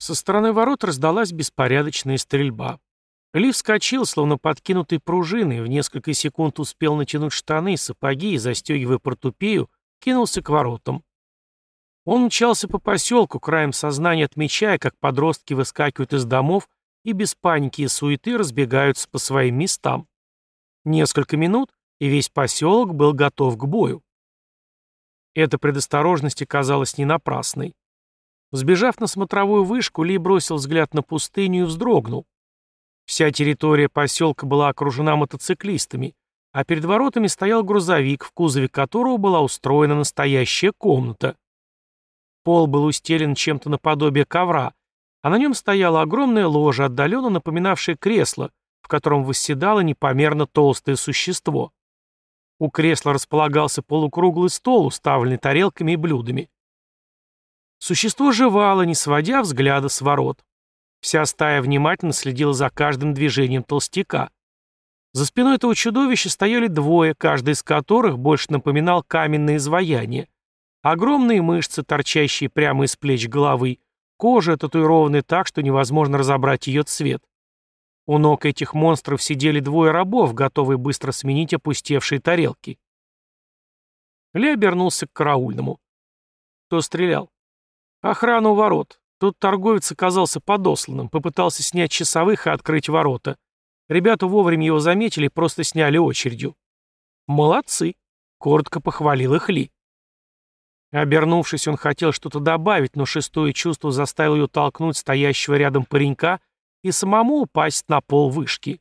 Со стороны ворот раздалась беспорядочная стрельба. Ли вскочил, словно подкинутый пружиной, в несколько секунд успел натянуть штаны, сапоги и, застегивая портупею, кинулся к воротам. Он мчался по поселку, краем сознания отмечая, как подростки выскакивают из домов и без паники и суеты разбегаются по своим местам. Несколько минут, и весь поселок был готов к бою. Эта предосторожность оказалась не напрасной. Сбежав на смотровую вышку, Ли бросил взгляд на пустыню и вздрогнул. Вся территория поселка была окружена мотоциклистами, а перед воротами стоял грузовик, в кузове которого была устроена настоящая комната. Пол был устелен чем-то наподобие ковра, а на нем стояла огромная ложа, отдаленно напоминавшая кресло, в котором восседало непомерно толстое существо. У кресла располагался полукруглый стол, уставленный тарелками и блюдами. Существо жевало, не сводя взгляда с ворот. Вся стая внимательно следила за каждым движением толстяка. За спиной этого чудовища стояли двое, каждый из которых больше напоминал каменное изваяние. Огромные мышцы, торчащие прямо из плеч головы, кожа татуированная так, что невозможно разобрать ее цвет. У ног этих монстров сидели двое рабов, готовые быстро сменить опустевшие тарелки. Ли обернулся к караульному. Кто стрелял? Охрана у ворот. Тут торговец оказался подосланным, попытался снять часовых и открыть ворота. Ребята вовремя его заметили просто сняли очередью. «Молодцы!» — коротко похвалил их Ли. Обернувшись, он хотел что-то добавить, но шестое чувство заставило ее толкнуть стоящего рядом паренька и самому упасть на пол вышки.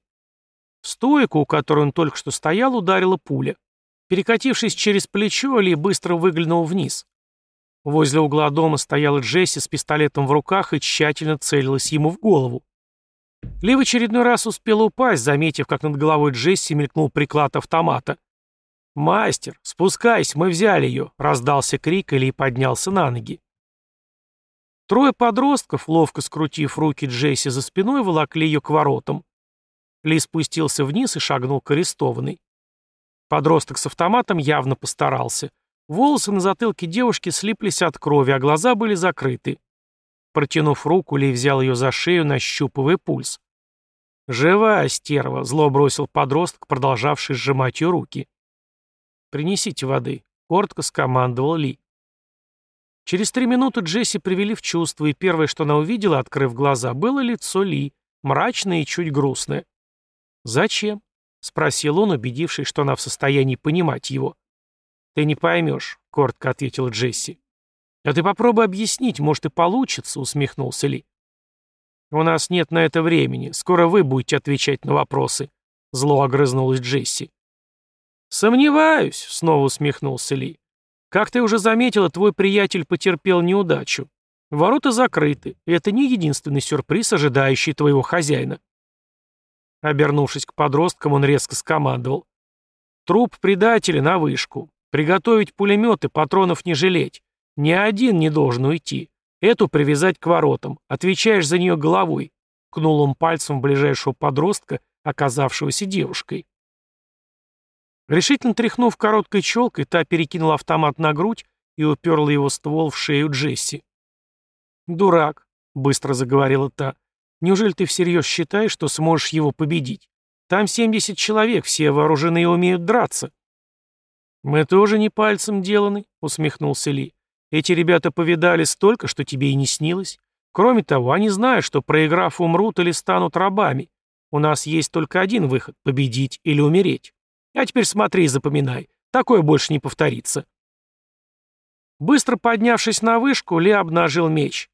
В стойку, у которой он только что стоял, ударила пуля. Перекатившись через плечо, Ли быстро выглянул вниз. Возле угла дома стояла Джесси с пистолетом в руках и тщательно целилась ему в голову. Ли в очередной раз успел упасть, заметив, как над головой Джесси мелькнул приклад автомата. «Мастер, спускайся, мы взяли ее!» — раздался крик, и Ли поднялся на ноги. Трое подростков, ловко скрутив руки Джесси за спиной, волокли ее к воротам. Ли спустился вниз и шагнул к арестованной. Подросток с автоматом явно постарался. Волосы на затылке девушки слиплись от крови, а глаза были закрыты. Протянув руку, Ли взял ее за шею, нащупывая пульс. «Живая стерва!» — зло бросил подросток, продолжавший сжимать ее руки. «Принесите воды», — коротко скомандовал Ли. Через три минуты Джесси привели в чувство, и первое, что она увидела, открыв глаза, было лицо Ли, мрачное и чуть грустное. «Зачем?» — спросил он, убедившись, что она в состоянии понимать его. «Ты не поймешь», — коротко ответила Джесси. «А ты попробуй объяснить, может и получится», — усмехнулся Ли. «У нас нет на это времени. Скоро вы будете отвечать на вопросы», — зло огрызнулась Джесси. «Сомневаюсь», — снова усмехнулся Ли. «Как ты уже заметила, твой приятель потерпел неудачу. Ворота закрыты, и это не единственный сюрприз, ожидающий твоего хозяина». Обернувшись к подросткам, он резко скомандовал. «Труп предателя на вышку. Приготовить пулеметы, патронов не жалеть. Ни один не должен уйти. Эту привязать к воротам. Отвечаешь за нее головой. Кнул он пальцем в ближайшего подростка, оказавшегося девушкой. Решительно тряхнув короткой челкой, та перекинула автомат на грудь и уперла его ствол в шею Джесси. «Дурак», — быстро заговорила та. «Неужели ты всерьез считаешь, что сможешь его победить? Там 70 человек, все вооружены и умеют драться. «Мы тоже не пальцем деланы», — усмехнулся Ли. «Эти ребята повидали столько, что тебе и не снилось. Кроме того, они знают, что, проиграв, умрут или станут рабами. У нас есть только один выход — победить или умереть. А теперь смотри и запоминай. Такое больше не повторится». Быстро поднявшись на вышку, Ли обнажил меч.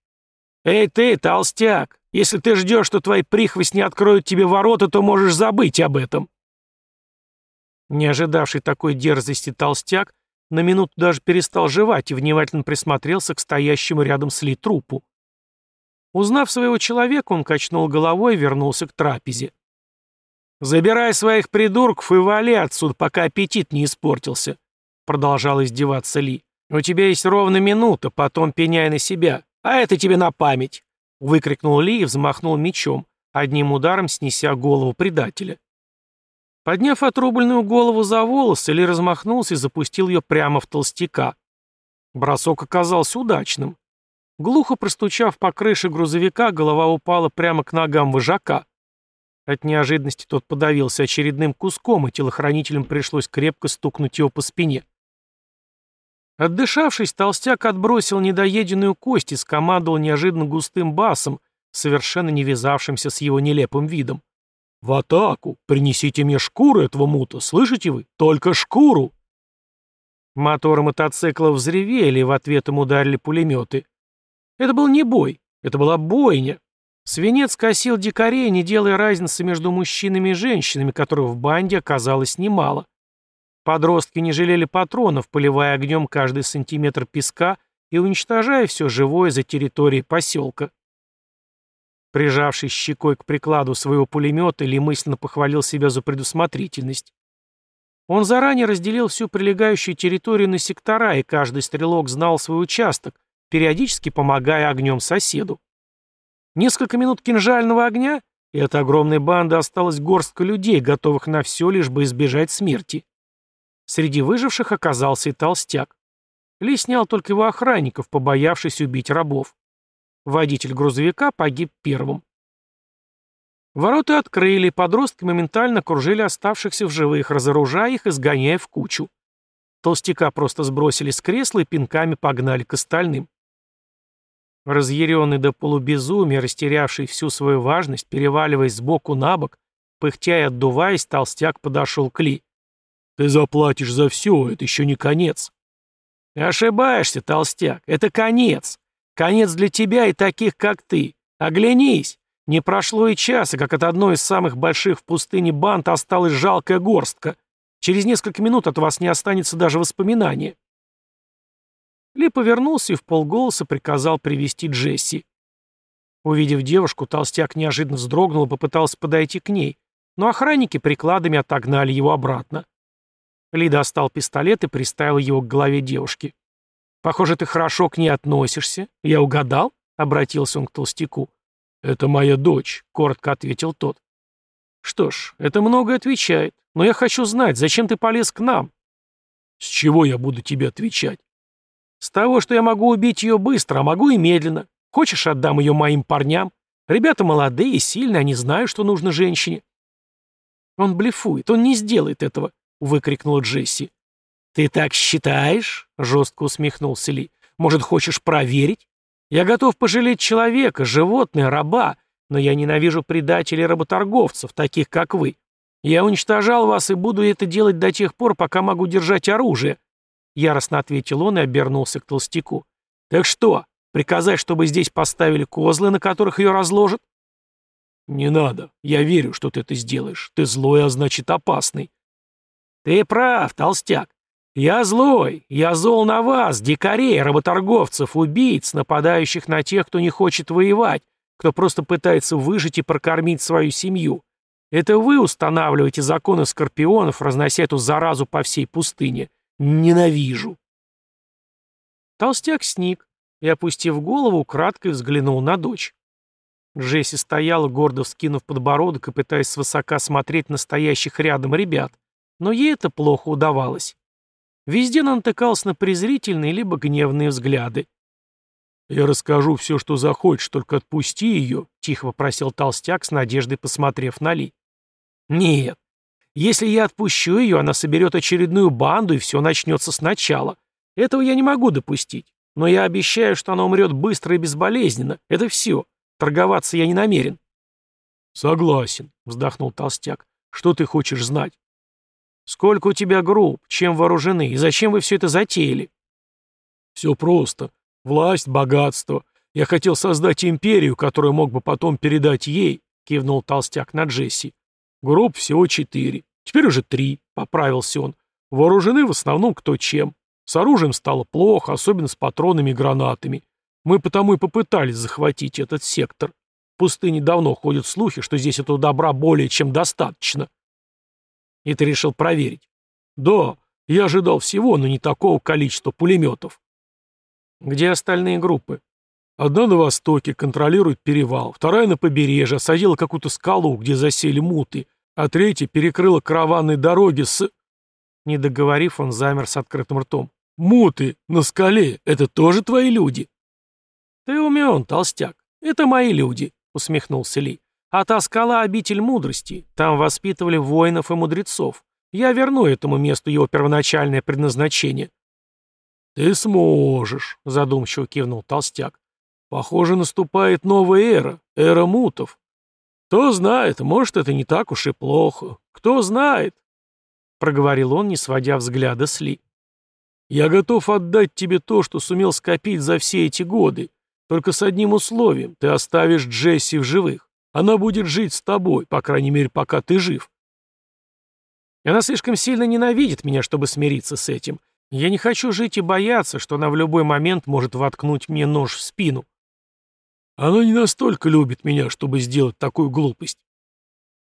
«Эй ты, толстяк! Если ты ждешь, что твои прихвостни откроют тебе ворота, то можешь забыть об этом!» Не ожидавший такой дерзости толстяк на минуту даже перестал жевать и внимательно присмотрелся к стоящему рядом с Ли трупу. Узнав своего человека, он качнул головой и вернулся к трапезе. «Забирай своих придурков и вали отсюда, пока аппетит не испортился», — продолжал издеваться Ли. «У тебя есть ровно минута, потом пеняй на себя. А это тебе на память», — выкрикнул Ли и взмахнул мечом, одним ударом снеся голову предателя. Подняв отрубленную голову за волосы, Ли размахнулся и запустил ее прямо в толстяка. Бросок оказался удачным. Глухо простучав по крыше грузовика, голова упала прямо к ногам вожака. От неожиданности тот подавился очередным куском, и телохранителям пришлось крепко стукнуть его по спине. Отдышавшись, толстяк отбросил недоеденную кость и скомандовал неожиданно густым басом, совершенно не вязавшимся с его нелепым видом. «В атаку! Принесите мне шкуру этого мута, слышите вы? Только шкуру!» Моторы мотоцикла взревели, и в ответ им ударили пулеметы. Это был не бой, это была бойня. Свинец косил дикарей, не делая разницы между мужчинами и женщинами, которых в банде оказалось немало. Подростки не жалели патронов, поливая огнем каждый сантиметр песка и уничтожая все живое за территорией поселка. Прижавшись щекой к прикладу своего пулемета, Ли мысленно похвалил себя за предусмотрительность. Он заранее разделил всю прилегающую территорию на сектора, и каждый стрелок знал свой участок, периодически помогая огнем соседу. Несколько минут кинжального огня, и от огромной банды осталась горстка людей, готовых на все, лишь бы избежать смерти. Среди выживших оказался и толстяк. Ли снял только его охранников, побоявшись убить рабов. Водитель грузовика погиб первым. Ворота открыли, подростки моментально кружили оставшихся в живых, разоружая их и сгоняя в кучу. Толстяка просто сбросили с кресла и пинками погнали к остальным. Разъяренный до полубезумия, растерявший всю свою важность, переваливаясь сбоку на бок, пыхтя и отдуваясь, толстяк подошел к Ли. «Ты заплатишь за все, это еще не конец». «Ошибаешься, толстяк, это конец. Конец для тебя и таких, как ты. Оглянись. Не прошло и часа, как от одной из самых больших в пустыне банд осталась жалкая горстка. Через несколько минут от вас не останется даже воспоминания». Ли повернулся и в полголоса приказал привести Джесси. Увидев девушку, толстяк неожиданно вздрогнул и попытался подойти к ней, но охранники прикладами отогнали его обратно. Ли достал пистолет и приставил его к голове девушки. «Похоже, ты хорошо к ней относишься. Я угадал?» — обратился он к толстяку. «Это моя дочь», — коротко ответил тот. «Что ж, это многое отвечает. Но я хочу знать, зачем ты полез к нам?» «С чего я буду тебе отвечать?» «С того, что я могу убить ее быстро, а могу и медленно. Хочешь, отдам ее моим парням? Ребята молодые, сильные, они знают, что нужно женщине». «Он блефует, он не сделает этого», — выкрикнула Джесси. «Ты так считаешь?» — жестко усмехнулся Ли. «Может, хочешь проверить? Я готов пожалеть человека, животное, раба, но я ненавижу предателей работорговцев, таких как вы. Я уничтожал вас и буду это делать до тех пор, пока могу держать оружие». Яростно ответил он и обернулся к толстяку. «Так что, приказать, чтобы здесь поставили козлы, на которых ее разложат?» «Не надо. Я верю, что ты это сделаешь. Ты злой, а значит опасный». «Ты прав, толстяк. «Я злой, я зол на вас, дикарей, работорговцев, убийц, нападающих на тех, кто не хочет воевать, кто просто пытается выжить и прокормить свою семью. Это вы устанавливаете законы скорпионов, разнося эту заразу по всей пустыне. Ненавижу». Толстяк сник и, опустив голову, кратко взглянул на дочь. Джесси стояла, гордо вскинув подбородок и пытаясь свысока смотреть на стоящих рядом ребят, но ей это плохо удавалось. Везде натыкался на презрительные либо гневные взгляды. «Я расскажу все, что захочешь, только отпусти ее», — тихо попросил толстяк с надеждой, посмотрев на Ли. «Нет. Если я отпущу ее, она соберет очередную банду, и все начнется сначала. Этого я не могу допустить. Но я обещаю, что она умрет быстро и безболезненно. Это все. Торговаться я не намерен». «Согласен», — вздохнул толстяк. «Что ты хочешь знать?» Сколько у тебя групп, чем вооружены и зачем вы все это затеяли? Все просто. Власть, богатство. Я хотел создать империю, которую мог бы потом передать ей, кивнул толстяк на Джесси. Групп всего четыре. Теперь уже три, поправился он. Вооружены в основном кто чем. С оружием стало плохо, особенно с патронами и гранатами. Мы потому и попытались захватить этот сектор. В пустыне давно ходят слухи, что здесь этого добра более чем достаточно. И ты решил проверить? Да, я ожидал всего, но не такого количества пулеметов. Где остальные группы? Одна на востоке, контролирует перевал, вторая на побережье, осадила какую-то скалу, где засели муты, а третья перекрыла караванные дороги с... Не договорив, он замер с открытым ртом. «Муты! На скале! Это тоже твои люди?» «Ты умен, толстяк. Это мои люди», — усмехнулся Ли. «А та скала — обитель мудрости. Там воспитывали воинов и мудрецов. Я верну этому месту его первоначальное предназначение». «Ты сможешь», — задумчиво кивнул толстяк. «Похоже, наступает новая эра, эра мутов. Кто знает, может, это не так уж и плохо. Кто знает?» Проговорил он, не сводя взгляда с Ли. «Я готов отдать тебе то, что сумел скопить за все эти годы, только с одним условием — ты оставишь Джесси в живых. Она будет жить с тобой, по крайней мере, пока ты жив. Она слишком сильно ненавидит меня, чтобы смириться с этим. Я не хочу жить и бояться, что она в любой момент может воткнуть мне нож в спину. Она не настолько любит меня, чтобы сделать такую глупость.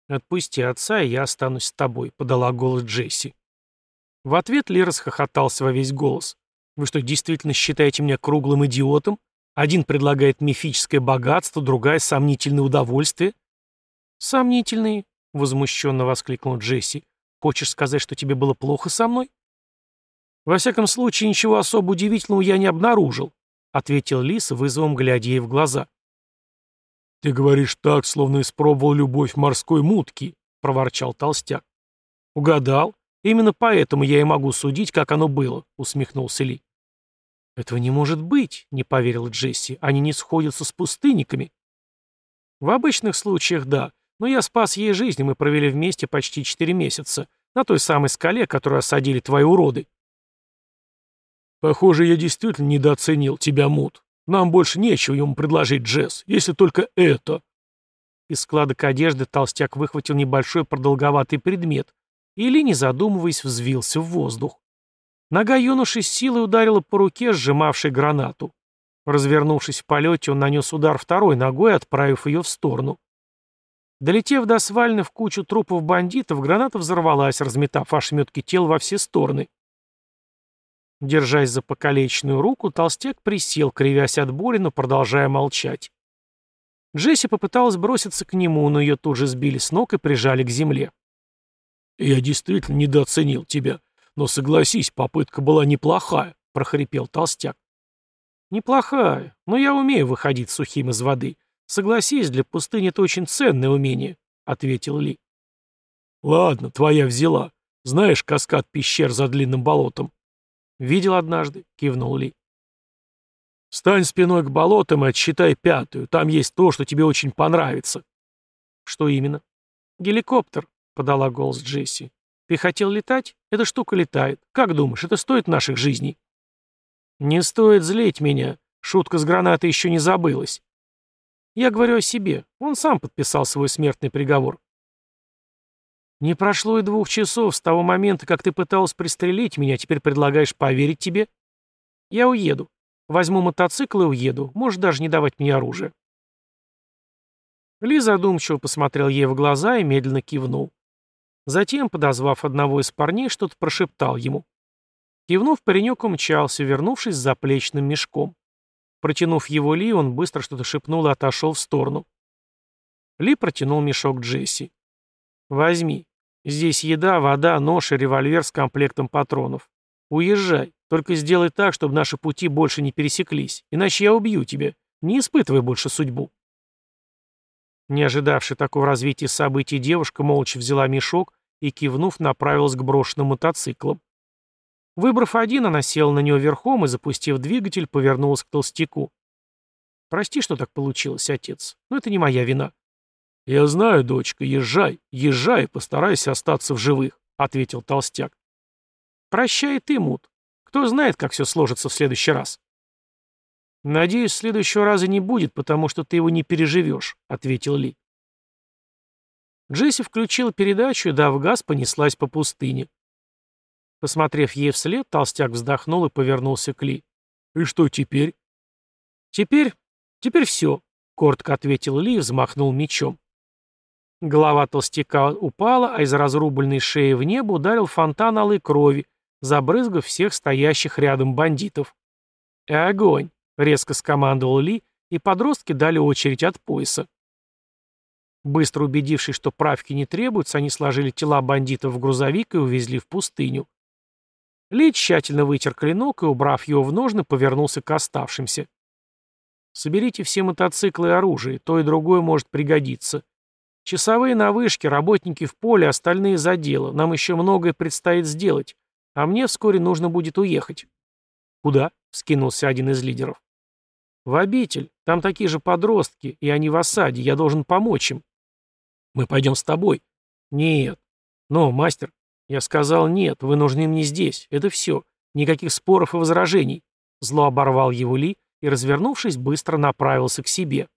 «Отпусти отца, и я останусь с тобой», — подала голос Джесси. В ответ Ли расхохотался во весь голос. «Вы что, действительно считаете меня круглым идиотом? Один предлагает мифическое богатство, другая — сомнительное удовольствие». «Сомнительные», — возмущенно воскликнул Джесси. «Хочешь сказать, что тебе было плохо со мной?» «Во всяком случае, ничего особо удивительного я не обнаружил», — ответил Лис, вызовом глядя ей в глаза. «Ты говоришь так, словно испробовал любовь морской мутки», — проворчал толстяк. «Угадал. Именно поэтому я и могу судить, как оно было», — усмехнулся Ли. «Этого не может быть», — не поверил Джесси. «Они не сходятся с пустынниками». «В обычных случаях да, но я спас ей жизнь, и мы провели вместе почти четыре месяца, на той самой скале, которую осадили твои уроды». «Похоже, я действительно недооценил тебя, Мут. Нам больше нечего ему предложить, Джесс, если только это». Из складок одежды толстяк выхватил небольшой продолговатый предмет, или, не задумываясь, взвился в воздух. Нога юноши с силой ударила по руке, сжимавшей гранату. Развернувшись в полете, он нанес удар второй ногой, отправив ее в сторону. Долетев до свальны в кучу трупов бандитов, граната взорвалась, разметав ошметки тел во все стороны. Держась за покалеченную руку, толстяк присел, кривясь от боли, но продолжая молчать. Джесси попыталась броситься к нему, но ее тут же сбили с ног и прижали к земле. «Я действительно недооценил тебя, но согласись, попытка была неплохая», — прохрипел толстяк. «Неплохая, но я умею выходить сухим из воды. Согласись, для пустыни это очень ценное умение», — ответил Ли. «Ладно, твоя взяла. Знаешь каскад пещер за длинным болотом?» «Видел однажды», — кивнул Ли. «Стань спиной к болотам и отсчитай пятую. Там есть то, что тебе очень понравится». «Что именно?» «Геликоптер», — подала голос Джесси. «Ты хотел летать? Эта штука летает. Как думаешь, это стоит наших жизней?» «Не стоит злить меня. Шутка с гранатой еще не забылась. Я говорю о себе. Он сам подписал свой смертный приговор. Не прошло и двух часов с того момента, как ты пыталась пристрелить меня, теперь предлагаешь поверить тебе? Я уеду. Возьму мотоцикл и уеду. Можешь даже не давать мне оружие. Ли задумчиво посмотрел ей в глаза и медленно кивнул. Затем, подозвав одного из парней, что-то прошептал ему. Кивнув, паренек умчался, вернувшись с заплечным мешком. Протянув его Ли, он быстро что-то шепнул и отошел в сторону. Ли протянул мешок Джесси. Возьми. Здесь еда, вода, нож и револьвер с комплектом патронов. Уезжай. Только сделай так, чтобы наши пути больше не пересеклись. Иначе я убью тебя. Не испытывай больше судьбу. Не ожидавшая такого развития событий, девушка молча взяла мешок и, кивнув, направилась к брошенным мотоциклам. Выбрав один, она села на него верхом и, запустив двигатель, повернулась к толстяку. «Прости, что так получилось, отец, но это не моя вина. «Я знаю, дочка, езжай, езжай, постарайся остаться в живых», — ответил толстяк. «Прощай ты, Мут. Кто знает, как все сложится в следующий раз». «Надеюсь, следующего раза не будет, потому что ты его не переживешь», — ответил Ли. Джесси включил передачу и, дав газ, понеслась по пустыне. Посмотрев ей вслед, толстяк вздохнул и повернулся к Ли. «И что теперь?» «Теперь... теперь все», — коротко ответил Ли и взмахнул мечом. Голова толстяка упала, а из разрубленной шеи в небо ударил фонтан алой крови, забрызгав всех стоящих рядом бандитов. «И огонь!» — резко скомандовал Ли, и подростки дали очередь от пояса. Быстро убедившись, что правки не требуются, они сложили тела бандитов в грузовик и увезли в пустыню. Ли тщательно вытер клинок и, убрав его в ножны, повернулся к оставшимся. Соберите все мотоциклы и оружие, то и другое может пригодиться. Часовые на вышке, работники в поле, остальные за дело. Нам еще многое предстоит сделать, а мне вскоре нужно будет уехать». «Куда?» — скинулся один из лидеров. «В обитель. Там такие же подростки, и они в осаде. Я должен помочь им». «Мы пойдем с тобой». «Нет». «Но, мастер...» Я сказал «нет, вы нужны мне здесь. Это все. Никаких споров и возражений». Зло оборвал его Ли и, развернувшись, быстро направился к себе.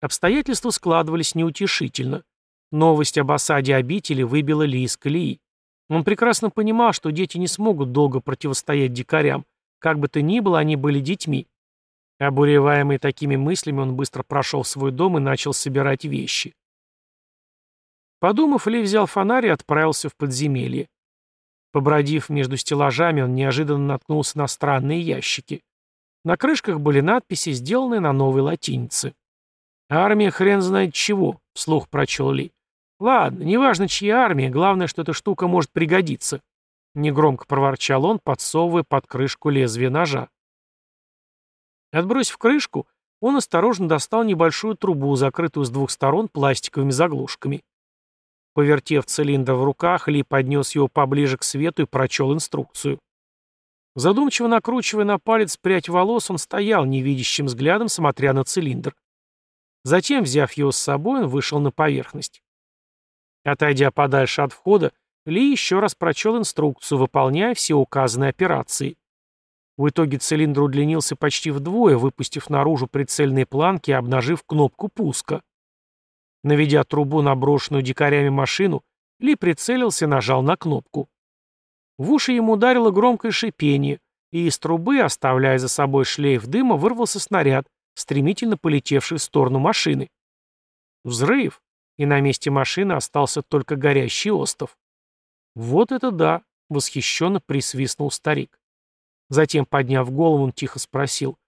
Обстоятельства складывались неутешительно. Новость об осаде обители выбила Ли из колеи. Он прекрасно понимал, что дети не смогут долго противостоять дикарям. Как бы то ни было, они были детьми. Обуреваемый такими мыслями, он быстро прошел в свой дом и начал собирать вещи. Подумав, Ли взял фонарь и отправился в подземелье. Побродив между стеллажами, он неожиданно наткнулся на странные ящики. На крышках были надписи, сделанные на новой латинице. «Армия хрен знает чего», — вслух прочел Ли. «Ладно, неважно, чья армия, главное, что эта штука может пригодиться». Негромко проворчал он, подсовывая под крышку лезвие ножа. Отбросив крышку, он осторожно достал небольшую трубу, закрытую с двух сторон пластиковыми заглушками. Повертев цилиндр в руках, Ли поднес его поближе к свету и прочел инструкцию. Задумчиво накручивая на палец прядь волос, он стоял невидящим взглядом, смотря на цилиндр. Затем, взяв его с собой, он вышел на поверхность. Отойдя подальше от входа, Ли еще раз прочел инструкцию, выполняя все указанные операции. В итоге цилиндр удлинился почти вдвое, выпустив наружу прицельные планки и обнажив кнопку пуска. Наведя трубу на брошенную дикарями машину, Ли прицелился и нажал на кнопку. В уши ему ударило громкое шипение, и из трубы, оставляя за собой шлейф дыма, вырвался снаряд, стремительно полетевший в сторону машины. Взрыв, и на месте машины остался только горящий остов. «Вот это да!» — восхищенно присвистнул старик. Затем, подняв голову, он тихо спросил.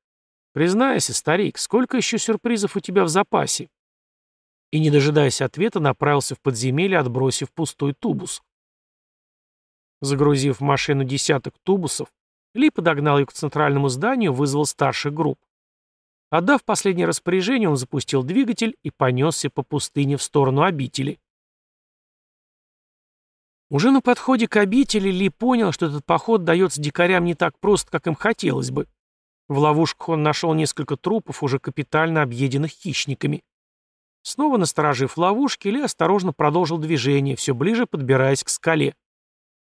«Признайся, старик, сколько еще сюрпризов у тебя в запасе?» и, не дожидаясь ответа, направился в подземелье, отбросив пустой тубус. Загрузив в машину десяток тубусов, Ли подогнал ее к центральному зданию, вызвал старших групп. Отдав последнее распоряжение, он запустил двигатель и понесся по пустыне в сторону обители. Уже на подходе к обители Ли понял, что этот поход дается дикарям не так просто, как им хотелось бы. В ловушках он нашел несколько трупов, уже капитально объеденных хищниками. Снова насторожив ловушки, Ли осторожно продолжил движение, все ближе подбираясь к скале.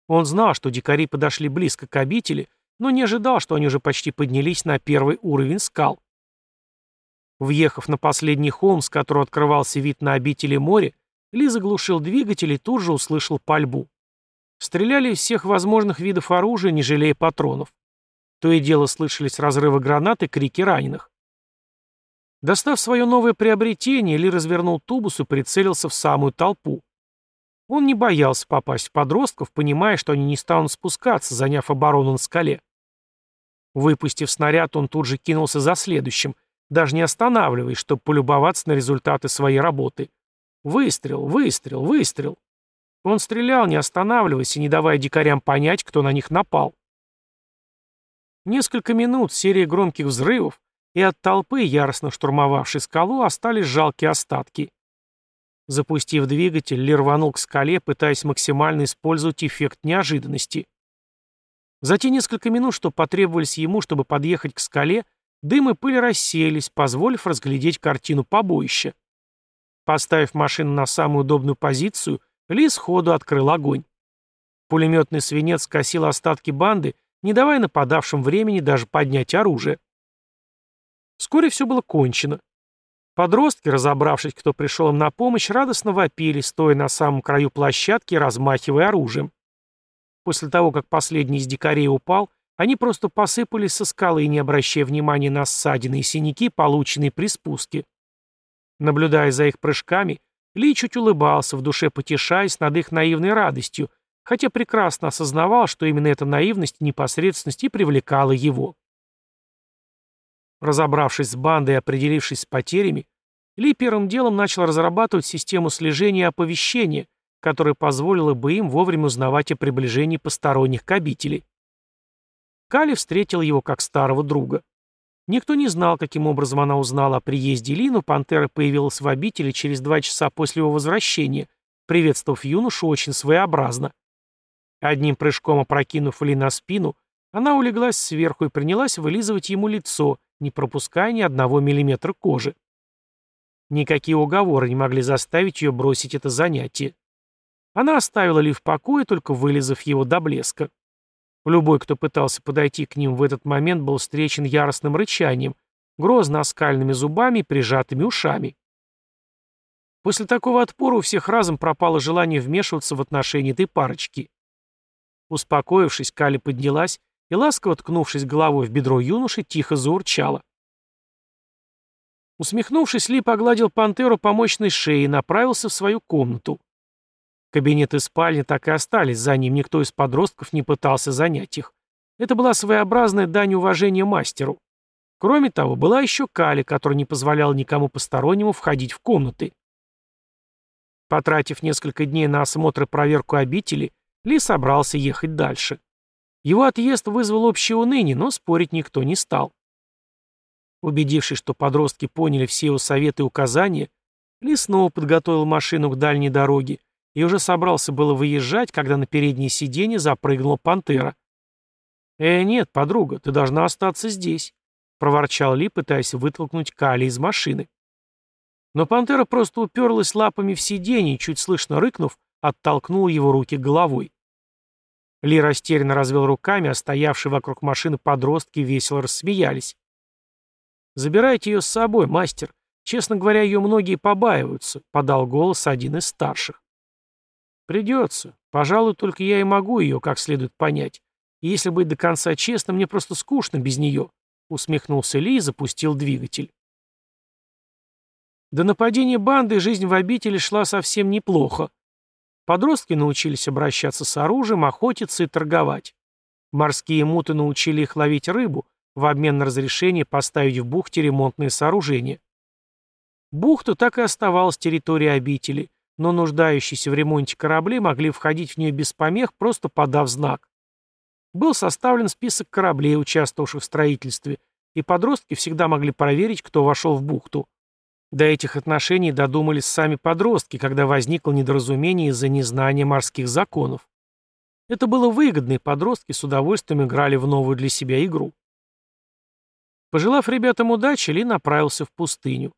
Он знал, что дикари подошли близко к обители, но не ожидал, что они уже почти поднялись на первый уровень скал. Въехав на последний холм, с которого открывался вид на обители море, Ли заглушил двигатель и тут же услышал пальбу. Стреляли из всех возможных видов оружия, не жалея патронов. То и дело слышались разрывы гранат и крики раненых. Достав свое новое приобретение, Ли развернул тубус и прицелился в самую толпу. Он не боялся попасть в подростков, понимая, что они не станут спускаться, заняв оборону на скале. Выпустив снаряд, он тут же кинулся за следующим, даже не останавливаясь, чтобы полюбоваться на результаты своей работы. Выстрел, выстрел, выстрел. Он стрелял, не останавливаясь и не давая дикарям понять, кто на них напал. Несколько минут, серия громких взрывов, и от толпы, яростно штурмовавшей скалу, остались жалкие остатки. Запустив двигатель, Ли рванул к скале, пытаясь максимально использовать эффект неожиданности. За те несколько минут, что потребовались ему, чтобы подъехать к скале, дым и пыль рассеялись, позволив разглядеть картину побоища. Поставив машину на самую удобную позицию, Ли сходу открыл огонь. Пулеметный свинец скосил остатки банды, не давая нападавшим времени даже поднять оружие. Вскоре все было кончено. Подростки, разобравшись, кто пришел им на помощь, радостно вопили, стоя на самом краю площадки размахивая оружием. После того, как последний из дикарей упал, они просто посыпались со скалы, не обращая внимания на ссадины и синяки, полученные при спуске. Наблюдая за их прыжками, Ли чуть улыбался, в душе потешаясь над их наивной радостью, хотя прекрасно осознавал, что именно эта наивность и непосредственность и привлекала его. Разобравшись с бандой и определившись с потерями, Ли первым делом начал разрабатывать систему слежения и оповещения, которая позволила бы им вовремя узнавать о приближении посторонних к обители. Кали встретил его как старого друга. Никто не знал, каким образом она узнала о приезде Ли, но пантера появилась в обители через два часа после его возвращения, приветствовав юношу очень своеобразно. Одним прыжком опрокинув Ли на спину, она улеглась сверху и принялась вылизывать ему лицо, не пропуская ни одного миллиметра кожи. Никакие уговоры не могли заставить ее бросить это занятие. Она оставила Ли в покое, только вылизав его до блеска. Любой, кто пытался подойти к ним в этот момент, был встречен яростным рычанием, грозно оскальными зубами и прижатыми ушами. После такого отпора у всех разом пропало желание вмешиваться в отношения этой парочки. Успокоившись, Кали поднялась и, ласково ткнувшись головой в бедро юноши, тихо заурчала. Усмехнувшись, Ли погладил пантеру по мощной шее и направился в свою комнату. Кабинет и спальня так и остались, за ним никто из подростков не пытался занять их. Это была своеобразная дань уважения мастеру. Кроме того, была еще Кали, которая не позволяла никому постороннему входить в комнаты. Потратив несколько дней на осмотр и проверку обители, Ли собрался ехать дальше. Его отъезд вызвал общее уныние, но спорить никто не стал. Убедившись, что подростки поняли все его советы и указания, Ли снова подготовил машину к дальней дороге и уже собрался было выезжать, когда на переднее сиденье запрыгнула пантера. «Э, нет, подруга, ты должна остаться здесь», — проворчал Ли, пытаясь вытолкнуть Кали из машины. Но пантера просто уперлась лапами в сиденье и, чуть слышно рыкнув, оттолкнула его руки головой. Ли растерянно развел руками, а стоявшие вокруг машины подростки весело рассмеялись. «Забирайте ее с собой, мастер. Честно говоря, ее многие побаиваются», — подал голос один из старших. «Придется. Пожалуй, только я и могу ее как следует понять. И если быть до конца честным, мне просто скучно без нее», — усмехнулся Ли и запустил двигатель. До нападения банды жизнь в обители шла совсем неплохо. Подростки научились обращаться с оружием, охотиться и торговать. Морские муты научили их ловить рыбу, в обмен на разрешение поставить в бухте ремонтные сооружения. Бухта так и оставалась территорией обители, но нуждающиеся в ремонте корабли могли входить в нее без помех, просто подав знак. Был составлен список кораблей, участвовавших в строительстве, и подростки всегда могли проверить, кто вошел в бухту. До этих отношений додумались сами подростки, когда возникло недоразумение из-за незнания морских законов. Это было выгодно, и подростки с удовольствием играли в новую для себя игру. Пожелав ребятам удачи, Ли направился в пустыню.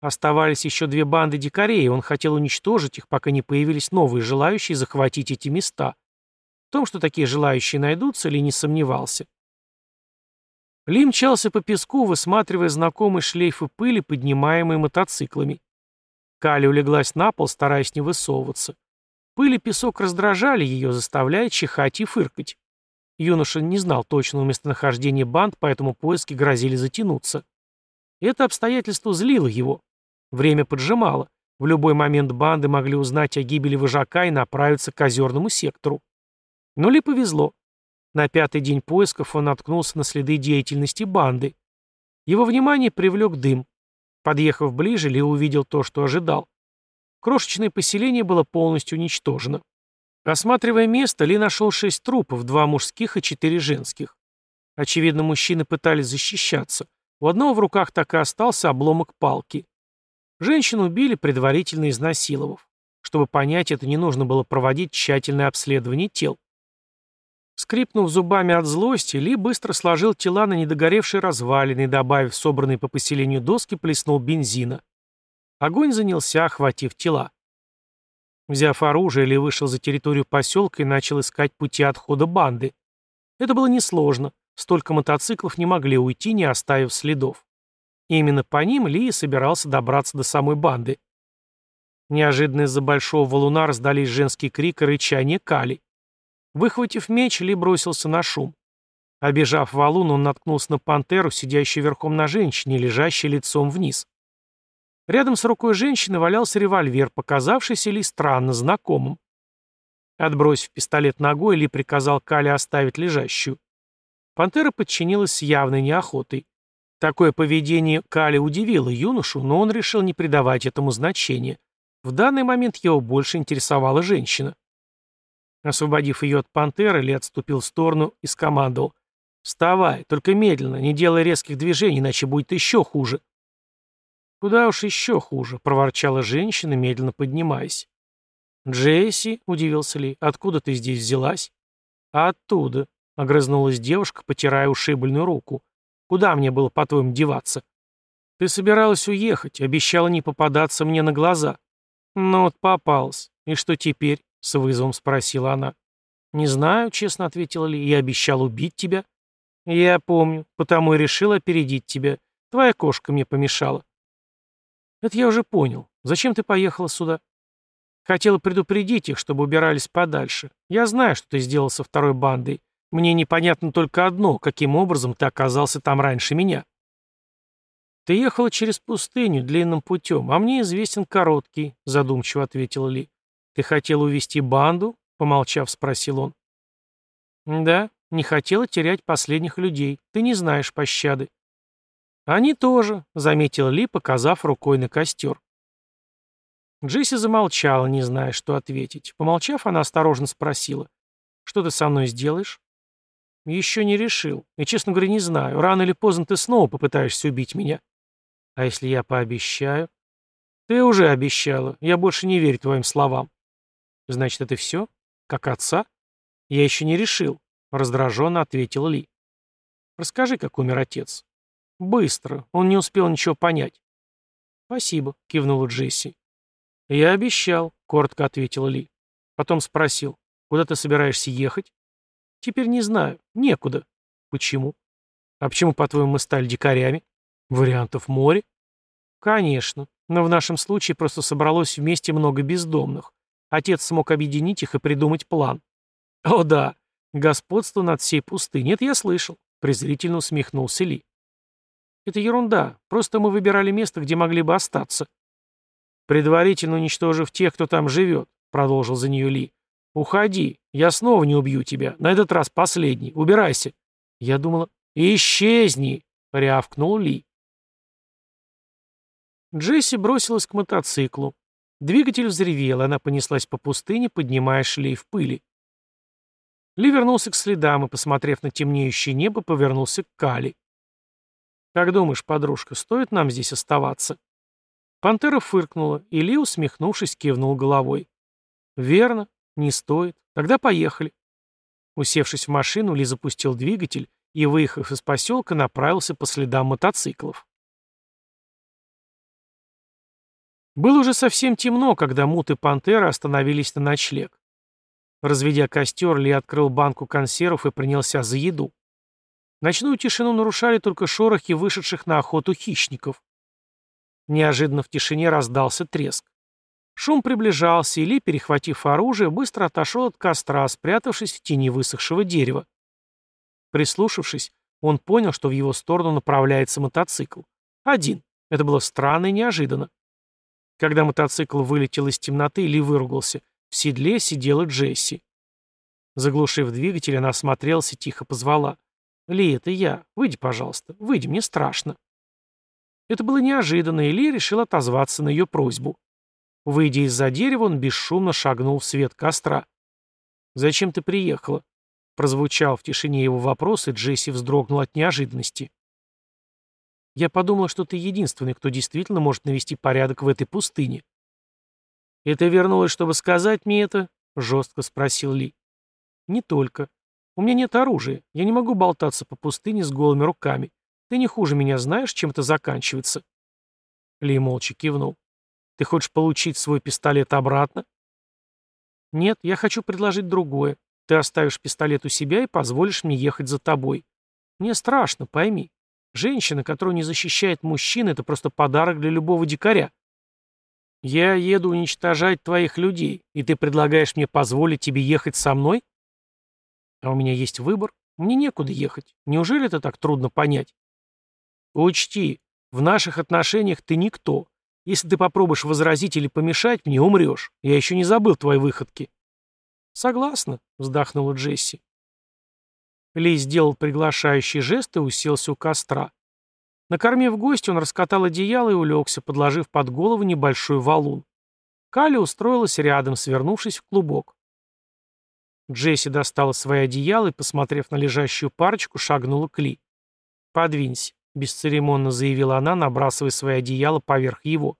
Оставались еще две банды дикарей, и он хотел уничтожить их, пока не появились новые желающие захватить эти места. В том, что такие желающие найдутся, Ли не сомневался. Ли мчался по песку, высматривая знакомые шлейфы пыли, поднимаемые мотоциклами. Кали улеглась на пол, стараясь не высовываться. Пыль и песок раздражали ее, заставляя чихать и фыркать. Юноша не знал точного местонахождения банд, поэтому поиски грозили затянуться. Это обстоятельство злило его. Время поджимало. В любой момент банды могли узнать о гибели вожака и направиться к озерному сектору. Но Ли повезло. На пятый день поисков он наткнулся на следы деятельности банды. Его внимание привлек дым. Подъехав ближе, Ли увидел то, что ожидал. Крошечное поселение было полностью уничтожено. Осматривая место, Ли нашел шесть трупов, два мужских и четыре женских. Очевидно, мужчины пытались защищаться. У одного в руках так и остался обломок палки. Женщину убили, предварительно изнасиловав. Чтобы понять это, не нужно было проводить тщательное обследование тел. Скрипнув зубами от злости, Ли быстро сложил тела на недогоревшие развалины и, добавив собранные по поселению доски, плеснул бензина. Огонь занялся, охватив тела. Взяв оружие, Ли вышел за территорию поселка и начал искать пути отхода банды. Это было несложно. Столько мотоциклов не могли уйти, не оставив следов. И именно по ним Ли собирался добраться до самой банды. Неожиданно из-за большого валуна раздались женский крик и рычание Кали. Выхватив меч, Ли бросился на шум. Обежав валун, он наткнулся на пантеру, сидящую верхом на женщине, лежащей лицом вниз. Рядом с рукой женщины валялся револьвер, показавшийся Ли странно знакомым. Отбросив пистолет ногой, Ли приказал Кале оставить лежащую. Пантера подчинилась с явной неохотой. Такое поведение Кали удивило юношу, но он решил не придавать этому значения. В данный момент его больше интересовала женщина. Освободив ее от пантеры, Ли отступил в сторону и скомандовал. «Вставай, только медленно, не делай резких движений, иначе будет еще хуже». «Куда уж еще хуже», — проворчала женщина, медленно поднимаясь. «Джесси», — удивился Ли, — «откуда ты здесь взялась?» «Оттуда», — огрызнулась девушка, потирая ушибленную руку. «Куда мне было, по-твоему, деваться?» «Ты собиралась уехать, обещала не попадаться мне на глаза». «Ну вот попалась. И что теперь?» — с вызовом спросила она. «Не знаю», — честно ответила Ли. «Я обещал убить тебя». «Я помню, потому и решил опередить тебя. Твоя кошка мне помешала». «Это я уже понял. Зачем ты поехала сюда?» «Хотела предупредить их, чтобы убирались подальше. Я знаю, что ты сделал со второй бандой. Мне непонятно только одно, каким образом ты оказался там раньше меня». «Ты ехала через пустыню длинным путем, а мне известен короткий», — задумчиво ответила Ли. «Ты хотела увести банду?» — помолчав, спросил он. «Да, не хотела терять последних людей. Ты не знаешь пощады». «Они тоже», — заметил Ли, показав рукой на костер. Джесси замолчала, не зная, что ответить. Помолчав, она осторожно спросила. «Что ты со мной сделаешь?» «Еще не решил. И, честно говоря, не знаю. Рано или поздно ты снова попытаешься убить меня». «А если я пообещаю?» «Ты уже обещала. Я больше не верю твоим словам». «Значит, это все? Как отца?» «Я еще не решил», — раздраженно ответил Ли. «Расскажи, как умер отец». «Быстро. Он не успел ничего понять». «Спасибо», — кивнула Джесси. «Я обещал», — коротко ответил Ли. Потом спросил, «Куда ты собираешься ехать?» «Теперь не знаю. Некуда». «Почему?» «А почему, по-твоему, мы стали дикарями?» «Вариантов море?» «Конечно. Но в нашем случае просто собралось вместе много бездомных. Отец смог объединить их и придумать план». «О да, господство над всей пустыней. Это я слышал», — презрительно усмехнулся Ли. Это ерунда. Просто мы выбирали место, где могли бы остаться. Предварительно уничтожив тех, кто там живет, продолжил за нее Ли. Уходи. Я снова не убью тебя. На этот раз последний. Убирайся. Я думала... Исчезни! Рявкнул Ли. Джесси бросилась к мотоциклу. Двигатель взревел, она понеслась по пустыне, поднимая шлейф пыли. Ли вернулся к следам и, посмотрев на темнеющее небо, повернулся к Кали. «Как думаешь, подружка, стоит нам здесь оставаться?» Пантера фыркнула, и Ли, усмехнувшись, кивнул головой. «Верно, не стоит. Тогда поехали». Усевшись в машину, Ли запустил двигатель и, выехав из поселка, направился по следам мотоциклов. Было уже совсем темно, когда Мут и Пантера остановились на ночлег. Разведя костер, Ли открыл банку консервов и принялся за еду. Ночную тишину нарушали только шорохи вышедших на охоту хищников. Неожиданно в тишине раздался треск. Шум приближался, и Ли, перехватив оружие, быстро отошел от костра, спрятавшись в тени высохшего дерева. Прислушавшись, он понял, что в его сторону направляется мотоцикл. Один. Это было странно и неожиданно. Когда мотоцикл вылетел из темноты, Ли выругался. В седле сидела Джесси. Заглушив двигатель, она осмотрелась и тихо позвала. «Ли, это я. Выйди, пожалуйста. Выйди, мне страшно». Это было неожиданно, и Ли решил отозваться на ее просьбу. Выйдя из-за дерева, он бесшумно шагнул в свет костра. «Зачем ты приехала?» Прозвучал в тишине его вопрос, и Джесси вздрогнул от неожиданности. «Я подумала, что ты единственный, кто действительно может навести порядок в этой пустыне». «И ты вернулась, чтобы сказать мне это?» — жестко спросил Ли. «Не только. У меня нет оружия. Я не могу болтаться по пустыне с голыми руками. Ты не хуже меня знаешь, чем это заканчивается?» Ли молча кивнул. «Ты хочешь получить свой пистолет обратно?» «Нет, я хочу предложить другое. Ты оставишь пистолет у себя и позволишь мне ехать за тобой. Мне страшно, пойми. Женщина, которую не защищает мужчина, это просто подарок для любого дикаря. Я еду уничтожать твоих людей, и ты предлагаешь мне позволить тебе ехать со мной?» А у меня есть выбор. Мне некуда ехать. Неужели это так трудно понять? Учти, в наших отношениях ты никто. Если ты попробуешь возразить или помешать мне, умрешь. Я еще не забыл твои выходки. Согласна, вздохнула Джесси. Ли сделал приглашающий жест и уселся у костра. Накормив гостя, он раскатал одеяло и улегся, подложив под голову небольшой валун. Кали устроилась рядом, свернувшись в клубок. Джесси достала свое одеяло и, посмотрев на лежащую парочку, шагнула к Ли. «Подвинься», — бесцеремонно заявила она, набрасывая свое одеяло поверх его.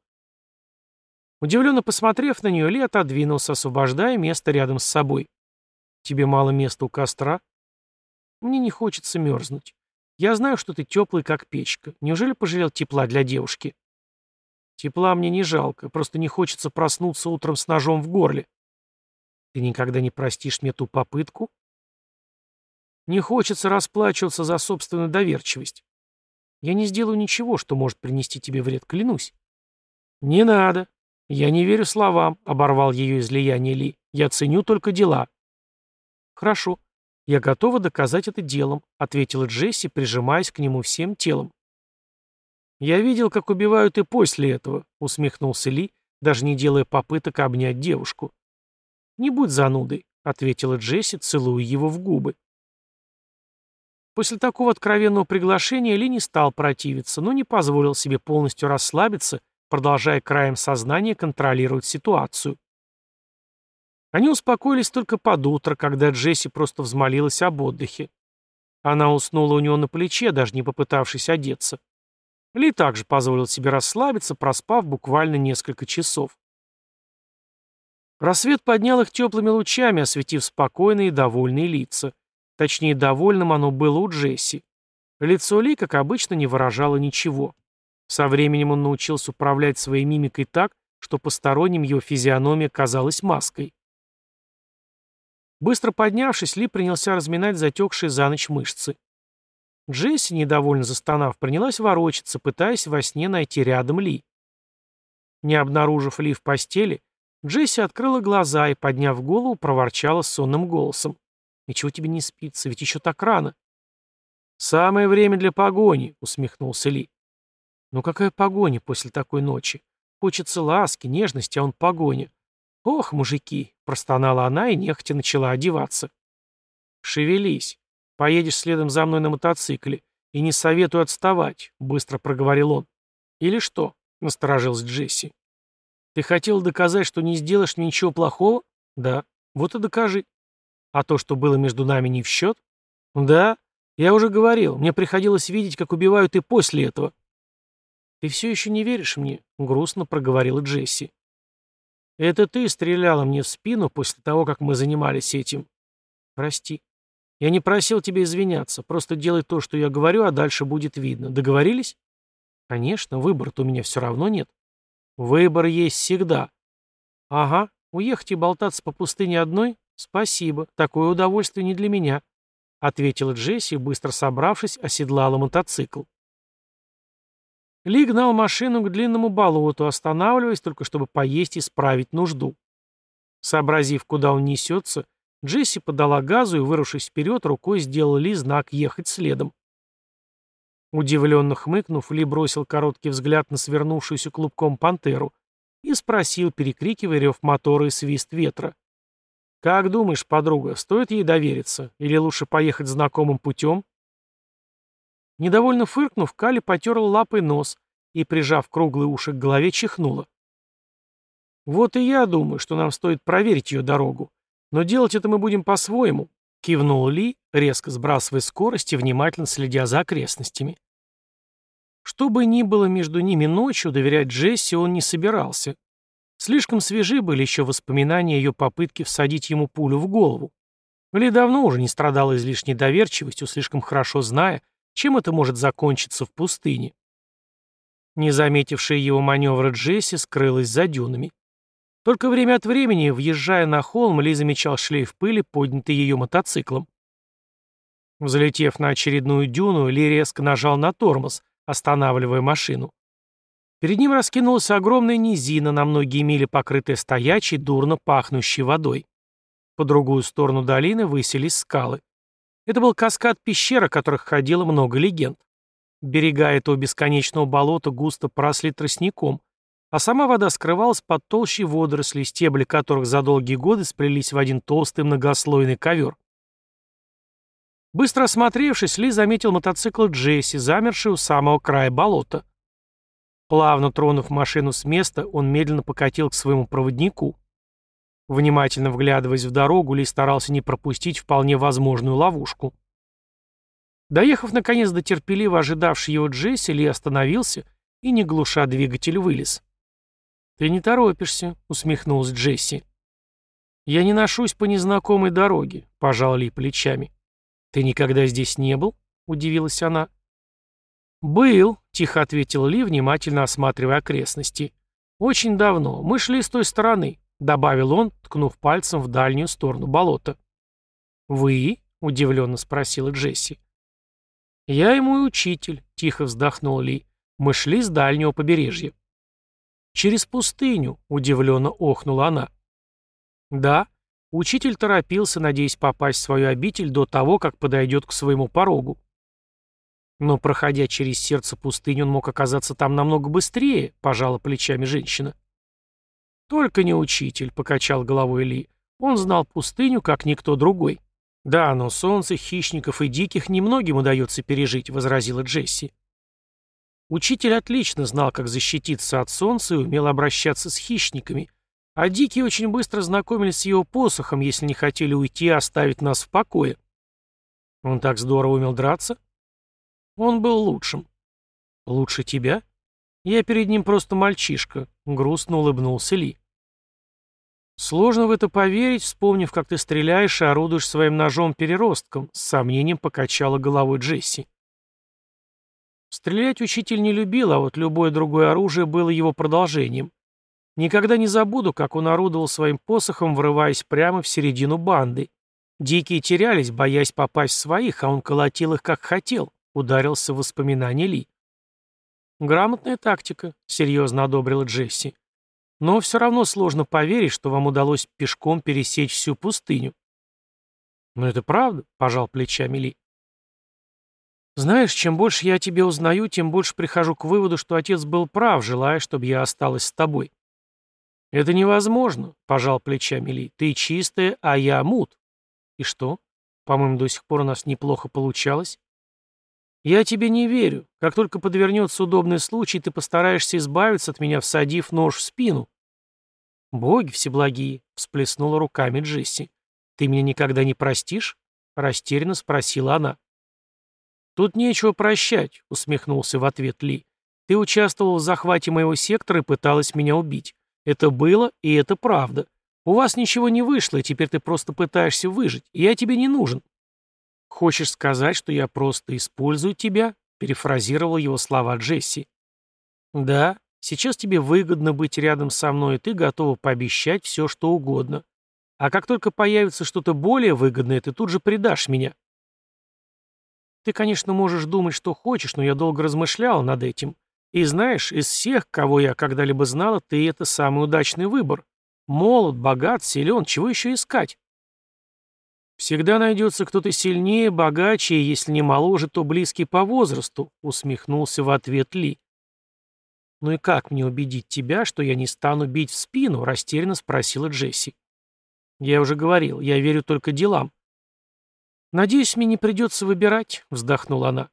Удивленно посмотрев на нее, Ли отодвинулся, освобождая место рядом с собой. «Тебе мало места у костра?» «Мне не хочется мерзнуть. Я знаю, что ты теплый, как печка. Неужели пожалел тепла для девушки?» «Тепла мне не жалко, просто не хочется проснуться утром с ножом в горле». «Ты никогда не простишь мне ту попытку?» «Не хочется расплачиваться за собственную доверчивость. Я не сделаю ничего, что может принести тебе вред, клянусь». «Не надо», «Я не верю словам», — оборвал ее излияние Ли. «Я ценю только дела». «Хорошо. Я готова доказать это делом», — ответила Джесси, прижимаясь к нему всем телом. «Я видел, как убивают и после этого», — усмехнулся Ли, даже не делая попыток обнять девушку. «Не будь занудой», — ответила Джесси, целуя его в губы. После такого откровенного приглашения Ли не стал противиться, но не позволил себе полностью расслабиться продолжая краем сознания контролировать ситуацию. Они успокоились только под утро, когда Джесси просто взмолилась об отдыхе. Она уснула у него на плече, даже не попытавшись одеться. Ли также позволил себе расслабиться, проспав буквально несколько часов. Рассвет поднял их теплыми лучами, осветив спокойные и довольные лица. Точнее, довольным оно было у Джесси. Лицо Ли, как обычно, не выражало ничего. Со временем он научился управлять своей мимикой так, что посторонним его физиономия казалась маской. Быстро поднявшись, Ли принялся разминать затекшие за ночь мышцы. Джесси, недовольно застонав, принялась ворочаться, пытаясь во сне найти рядом Ли. Не обнаружив Ли в постели, Джесси открыла глаза и, подняв голову, проворчала сонным голосом. «Ничего тебе не спится, ведь еще так рано». «Самое время для погони», — усмехнулся Ли. Ну какая погоня после такой ночи? Хочется ласки, нежности, а он погоня. Ох, мужики, простонала она и нехотя начала одеваться. Шевелись. Поедешь следом за мной на мотоцикле. И не советую отставать, быстро проговорил он. Или что? Насторожилась Джесси. Ты хотел доказать, что не сделаешь ничего плохого? Да. Вот и докажи. А то, что было между нами, не в счет? Да. Я уже говорил, мне приходилось видеть, как убивают и после этого. «Ты все еще не веришь мне?» — грустно проговорила Джесси. «Это ты стреляла мне в спину после того, как мы занимались этим. Прости. Я не просил тебя извиняться, просто делай то, что я говорю, а дальше будет видно. Договорились?» «Конечно, выбора-то у меня все равно нет». «Выбор есть всегда». «Ага, уехать и болтаться по пустыне одной? Спасибо, такое удовольствие не для меня», — ответила Джесси, быстро собравшись, оседлала мотоцикл. Ли гнал машину к длинному болоту, останавливаясь только чтобы поесть и справить нужду. Сообразив, куда он несется, Джесси подала газу и, вырвавшись вперед, рукой сделал Ли знак «ехать следом». Удивленно хмыкнув, Ли бросил короткий взгляд на свернувшуюся клубком пантеру и спросил, перекрикивая рев мотора и свист ветра. «Как думаешь, подруга, стоит ей довериться? Или лучше поехать знакомым путем?» Недовольно фыркнув, Кали потерла лапой нос и, прижав круглые уши к голове, чихнула. «Вот и я думаю, что нам стоит проверить ее дорогу. Но делать это мы будем по-своему», — кивнул Ли, резко сбрасывая скорость и внимательно следя за окрестностями. Что бы ни было между ними ночью, доверять Джесси он не собирался. Слишком свежи были еще воспоминания ее попытки всадить ему пулю в голову. Ли давно уже не страдала излишней доверчивостью, слишком хорошо зная, чем это может закончиться в пустыне? Не заметившая его маневра Джесси скрылась за дюнами. Только время от времени, въезжая на холм, Ли замечал шлейф пыли, поднятый ее мотоциклом. Взлетев на очередную дюну, Ли резко нажал на тормоз, останавливая машину. Перед ним раскинулась огромная низина, на многие мили покрытая стоячей, дурно пахнущей водой. По другую сторону долины высились скалы. Это был каскад пещер, о которых ходило много легенд. Берега этого бесконечного болота густо поросли тростником, а сама вода скрывалась под толщей водорослей, стебли которых за долгие годы сплелись в один толстый многослойный ковер. Быстро осмотревшись, Ли заметил мотоцикл Джесси, замерший у самого края болота. Плавно тронув машину с места, он медленно покатил к своему проводнику. Внимательно вглядываясь в дорогу, Ли старался не пропустить вполне возможную ловушку. Доехав, наконец, до терпеливо ожидавшей его Джесси, Ли остановился и, не глуша двигатель, вылез. «Ты не торопишься», — усмехнулась Джесси. «Я не ношусь по незнакомой дороге», — пожал Ли плечами. «Ты никогда здесь не был?» — удивилась она. «Был», — тихо ответил Ли, внимательно осматривая окрестности. «Очень давно. Мы шли с той стороны», — добавил он, ткнув пальцем в дальнюю сторону болота. «Вы?» — удивленно спросила Джесси. «Я и мой учитель», — тихо вздохнул Ли. «Мы шли с дальнего побережья». «Через пустыню», — удивленно охнула она. «Да». Учитель торопился, надеясь попасть в свою обитель до того, как подойдет к своему порогу. Но, проходя через сердце пустыни, он мог оказаться там намного быстрее, пожала плечами женщина. Только не учитель, покачал головой Ли. Он знал пустыню, как никто другой. Да, но солнце, хищников и диких немногим удается пережить, возразила Джесси. Учитель отлично знал, как защититься от солнца и умел обращаться с хищниками, а дикие очень быстро знакомились с его посохом, если не хотели уйти и оставить нас в покое. Он так здорово умел драться? Он был лучшим. Лучше тебя? Я перед ним просто мальчишка, грустно улыбнулся Ли. Сложно в это поверить, вспомнив, как ты стреляешь и орудуешь своим ножом-переростком, с сомнением покачала головой Джесси. Стрелять учитель не любил, а вот любое другое оружие было его продолжением. Никогда не забуду, как он орудовал своим посохом, врываясь прямо в середину банды. Дикие терялись, боясь попасть в своих, а он колотил их как хотел. Ударился в воспоминания Ли. «Грамотная тактика», — серьезно одобрила Джесси. «Но все равно сложно поверить, что вам удалось пешком пересечь всю пустыню». «Но это правда», — пожал плечами Ли. «Знаешь, чем больше я о тебе узнаю, тем больше прихожу к выводу, что отец был прав, желая, чтобы я осталась с тобой». «Это невозможно», — пожал плечами Ли. «Ты чистая, а я мут». «И что? По-моему, до сих пор у нас неплохо получалось». «Я тебе не верю. Как только подвернется удобный случай, ты постараешься избавиться от меня, всадив нож в спину». «Боги всеблагие», — всплеснула руками Джесси. «Ты меня никогда не простишь?» — растерянно спросила она. «Тут нечего прощать», — усмехнулся в ответ Ли. «Ты участвовал в захвате моего сектора и пыталась меня убить. Это было, и это правда. У вас ничего не вышло, и теперь ты просто пытаешься выжить. Я тебе не нужен. «Хочешь сказать, что я просто использую тебя?» — перефразировал его слова Джесси. «Да, сейчас тебе выгодно быть рядом со мной, и ты готова пообещать все, что угодно. А как только появится что-то более выгодное, ты тут же предашь меня». «Ты, конечно, можешь думать, что хочешь, но я долго размышлял над этим. И знаешь, из всех, кого я когда-либо знала, ты — это самый удачный выбор. Молод, богат, силен, чего еще искать?» «Всегда найдется кто-то сильнее, богаче, и если не моложе, то близкий по возрасту», — усмехнулся в ответ Ли. «Ну и как мне убедить тебя, что я не стану бить в спину?» — растерянно спросила Джесси. «Я уже говорил, я верю только делам». «Надеюсь, мне не придется выбирать», — вздохнула она.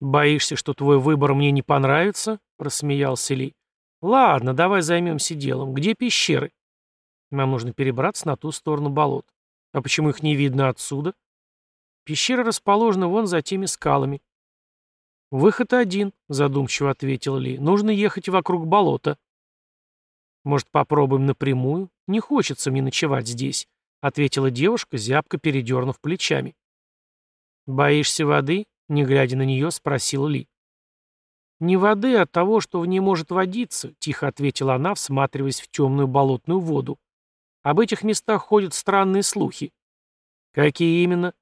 «Боишься, что твой выбор мне не понравится?» — рассмеялся Ли. «Ладно, давай займемся делом. Где пещеры?» «Нам нужно перебраться на ту сторону болот». А почему их не видно отсюда? Пещера расположена вон за теми скалами. Выход один, задумчиво ответил Ли. Нужно ехать вокруг болота. Может, попробуем напрямую? Не хочется мне ночевать здесь, ответила девушка, зябко передернув плечами. Боишься воды? Не глядя на нее, спросил Ли. «Не воды, а того, что в ней может водиться», — тихо ответила она, всматриваясь в темную болотную воду. Об этих местах ходят странные слухи. Какие именно?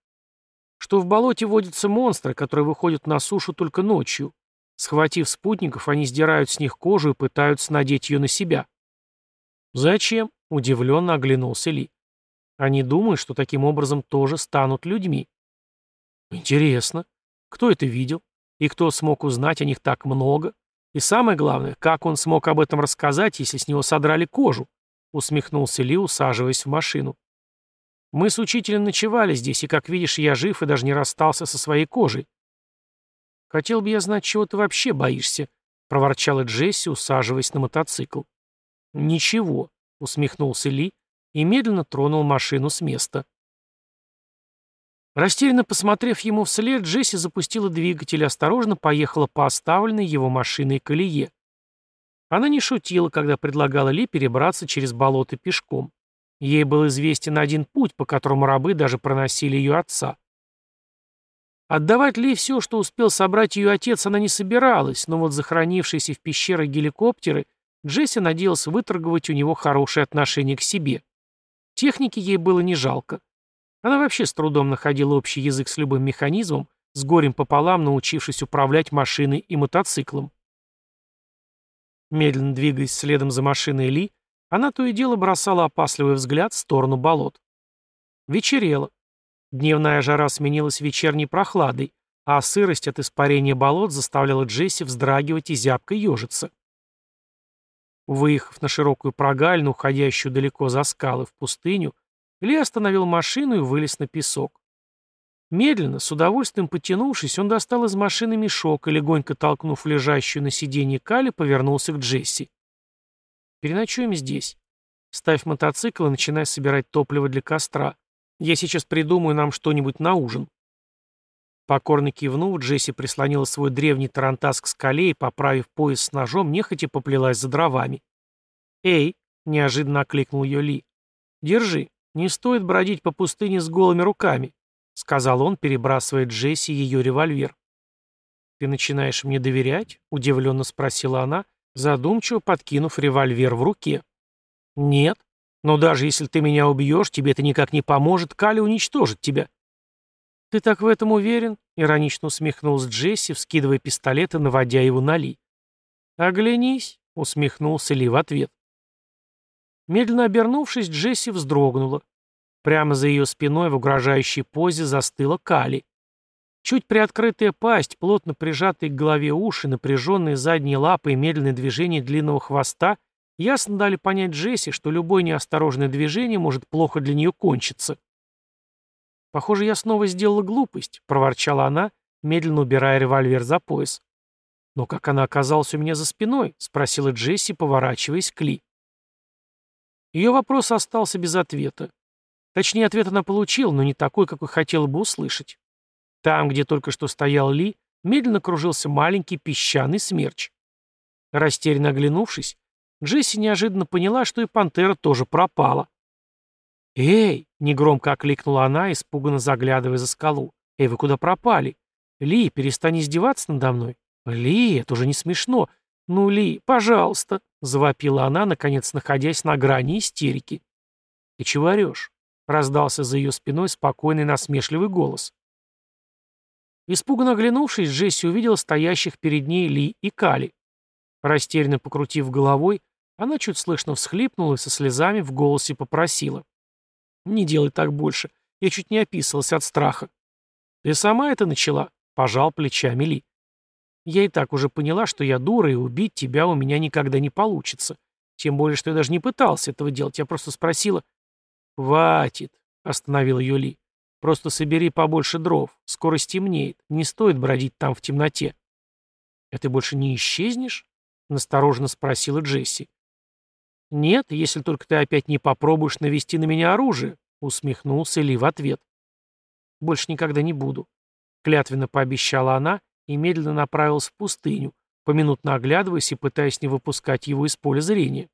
Что в болоте водятся монстры, которые выходят на сушу только ночью. Схватив спутников, они сдирают с них кожу и пытаются надеть ее на себя. «Зачем?» — удивленно оглянулся Ли. «Они думают, что таким образом тоже станут людьми». «Интересно. Кто это видел? И кто смог узнать о них так много? И самое главное, как он смог об этом рассказать, если с него содрали кожу?» — усмехнулся Ли, усаживаясь в машину. «Мы с учителем ночевали здесь, и, как видишь, я жив и даже не расстался со своей кожей». «Хотел бы я знать, чего ты вообще боишься», — проворчала Джесси, усаживаясь на мотоцикл. «Ничего», — усмехнулся Ли, и медленно тронул машину с места. Растерянно посмотрев ему вслед, Джесси запустила двигатель и осторожно поехала по оставленной его машиной колее. Она не шутила, когда предлагала Ли перебраться через болото пешком. Ей был известен один путь, по которому рабы даже проносили ее отца. Отдавать Ли все, что успел собрать ее отец, она не собиралась, но вот захоронившиеся в пещерах геликоптеры Джесси надеялась выторговать у него хорошее отношение к себе. Техники ей было не жалко. Она вообще с трудом находила общий язык с любым механизмом, с горем пополам научившись управлять машиной и мотоциклом. Медленно двигаясь следом за машиной Ли, она то и дело бросала опасливый взгляд в сторону болот. Вечерело. Дневная жара сменилась вечерней прохладой, а сырость от испарения болот заставляла Джесси вздрагивать и зябко ежиться. Выехав на широкую прогалину, уходящую далеко за скалы в пустыню, ли остановил машину и вылез на песок. Медленно, с удовольствием потянувшись, он достал из машины мешок и, легонько толкнув лежащую на сиденье Кали, повернулся к Джесси. «Переночуем здесь. Ставь мотоцикл и начинай собирать топливо для костра. Я сейчас придумаю нам что-нибудь на ужин». Покорно кивнув, Джесси прислонила свой древний тарантас к скале и, поправив пояс с ножом, нехотя поплелась за дровами. «Эй!» — неожиданно окликнул ее Ли. «Держи, не стоит бродить по пустыне с голыми руками», — сказал он, перебрасывая Джесси ее револьвер. «Ты начинаешь мне доверять?» — удивленно спросила она, задумчиво подкинув револьвер в руке. «Нет. Но даже если ты меня убьешь, тебе это никак не поможет, Кали уничтожит тебя». «Ты так в этом уверен?» — иронично усмехнулся Джесси, вскидывая пистолет и наводя его на Ли. «Оглянись», — усмехнулся Ли в ответ. Медленно обернувшись, Джесси вздрогнула. Прямо за ее спиной в угрожающей позе застыла Кали. Чуть приоткрытая пасть, плотно прижатые к голове уши, напряженные задние лапы и медленные движения длинного хвоста ясно дали понять Джесси, что любое неосторожное движение может плохо для нее кончиться. «Похоже, я снова сделала глупость», — проворчала она, медленно убирая револьвер за пояс. «Но как она оказалась у меня за спиной?» — спросила Джесси, поворачиваясь к Ли. Ее вопрос остался без ответа. Точнее, ответ она получила, но не такой, какой хотела бы услышать. Там, где только что стоял Ли, медленно кружился маленький песчаный смерч. Растерянно оглянувшись, Джесси неожиданно поняла, что и пантера тоже пропала. «Эй!» — негромко окликнула она, испуганно заглядывая за скалу. «Эй, вы куда пропали? Ли, перестань издеваться надо мной. Ли, это уже не смешно. «Ну, Ли, пожалуйста», — завопила она, наконец находясь на грани истерики. «Ты чего орешь?» — раздался за ее спиной спокойный насмешливый голос. Испуганно оглянувшись, Джесси увидела стоящих перед ней Ли и Кали. Растерянно покрутив головой, она чуть слышно всхлипнула и со слезами в голосе попросила. «Не делай так больше. Я чуть не описалась от страха». «Ты сама это начала?» — пожал плечами Ли. Я и так уже поняла, что я дура, и убить тебя у меня никогда не получится. Тем более, что я даже не пытался этого делать. Я просто спросила... «Хватит», — остановил ее Ли. «Просто собери побольше дров. Скоро стемнеет. Не стоит бродить там в темноте». «А ты больше не исчезнешь?» — настороженно спросила Джесси. «Нет, если только ты опять не попробуешь навести на меня оружие», — усмехнулся Ли в ответ. «Больше никогда не буду», — клятвенно пообещала она и медленно направился в пустыню, поминутно оглядываясь и пытаясь не выпускать его из поля зрения.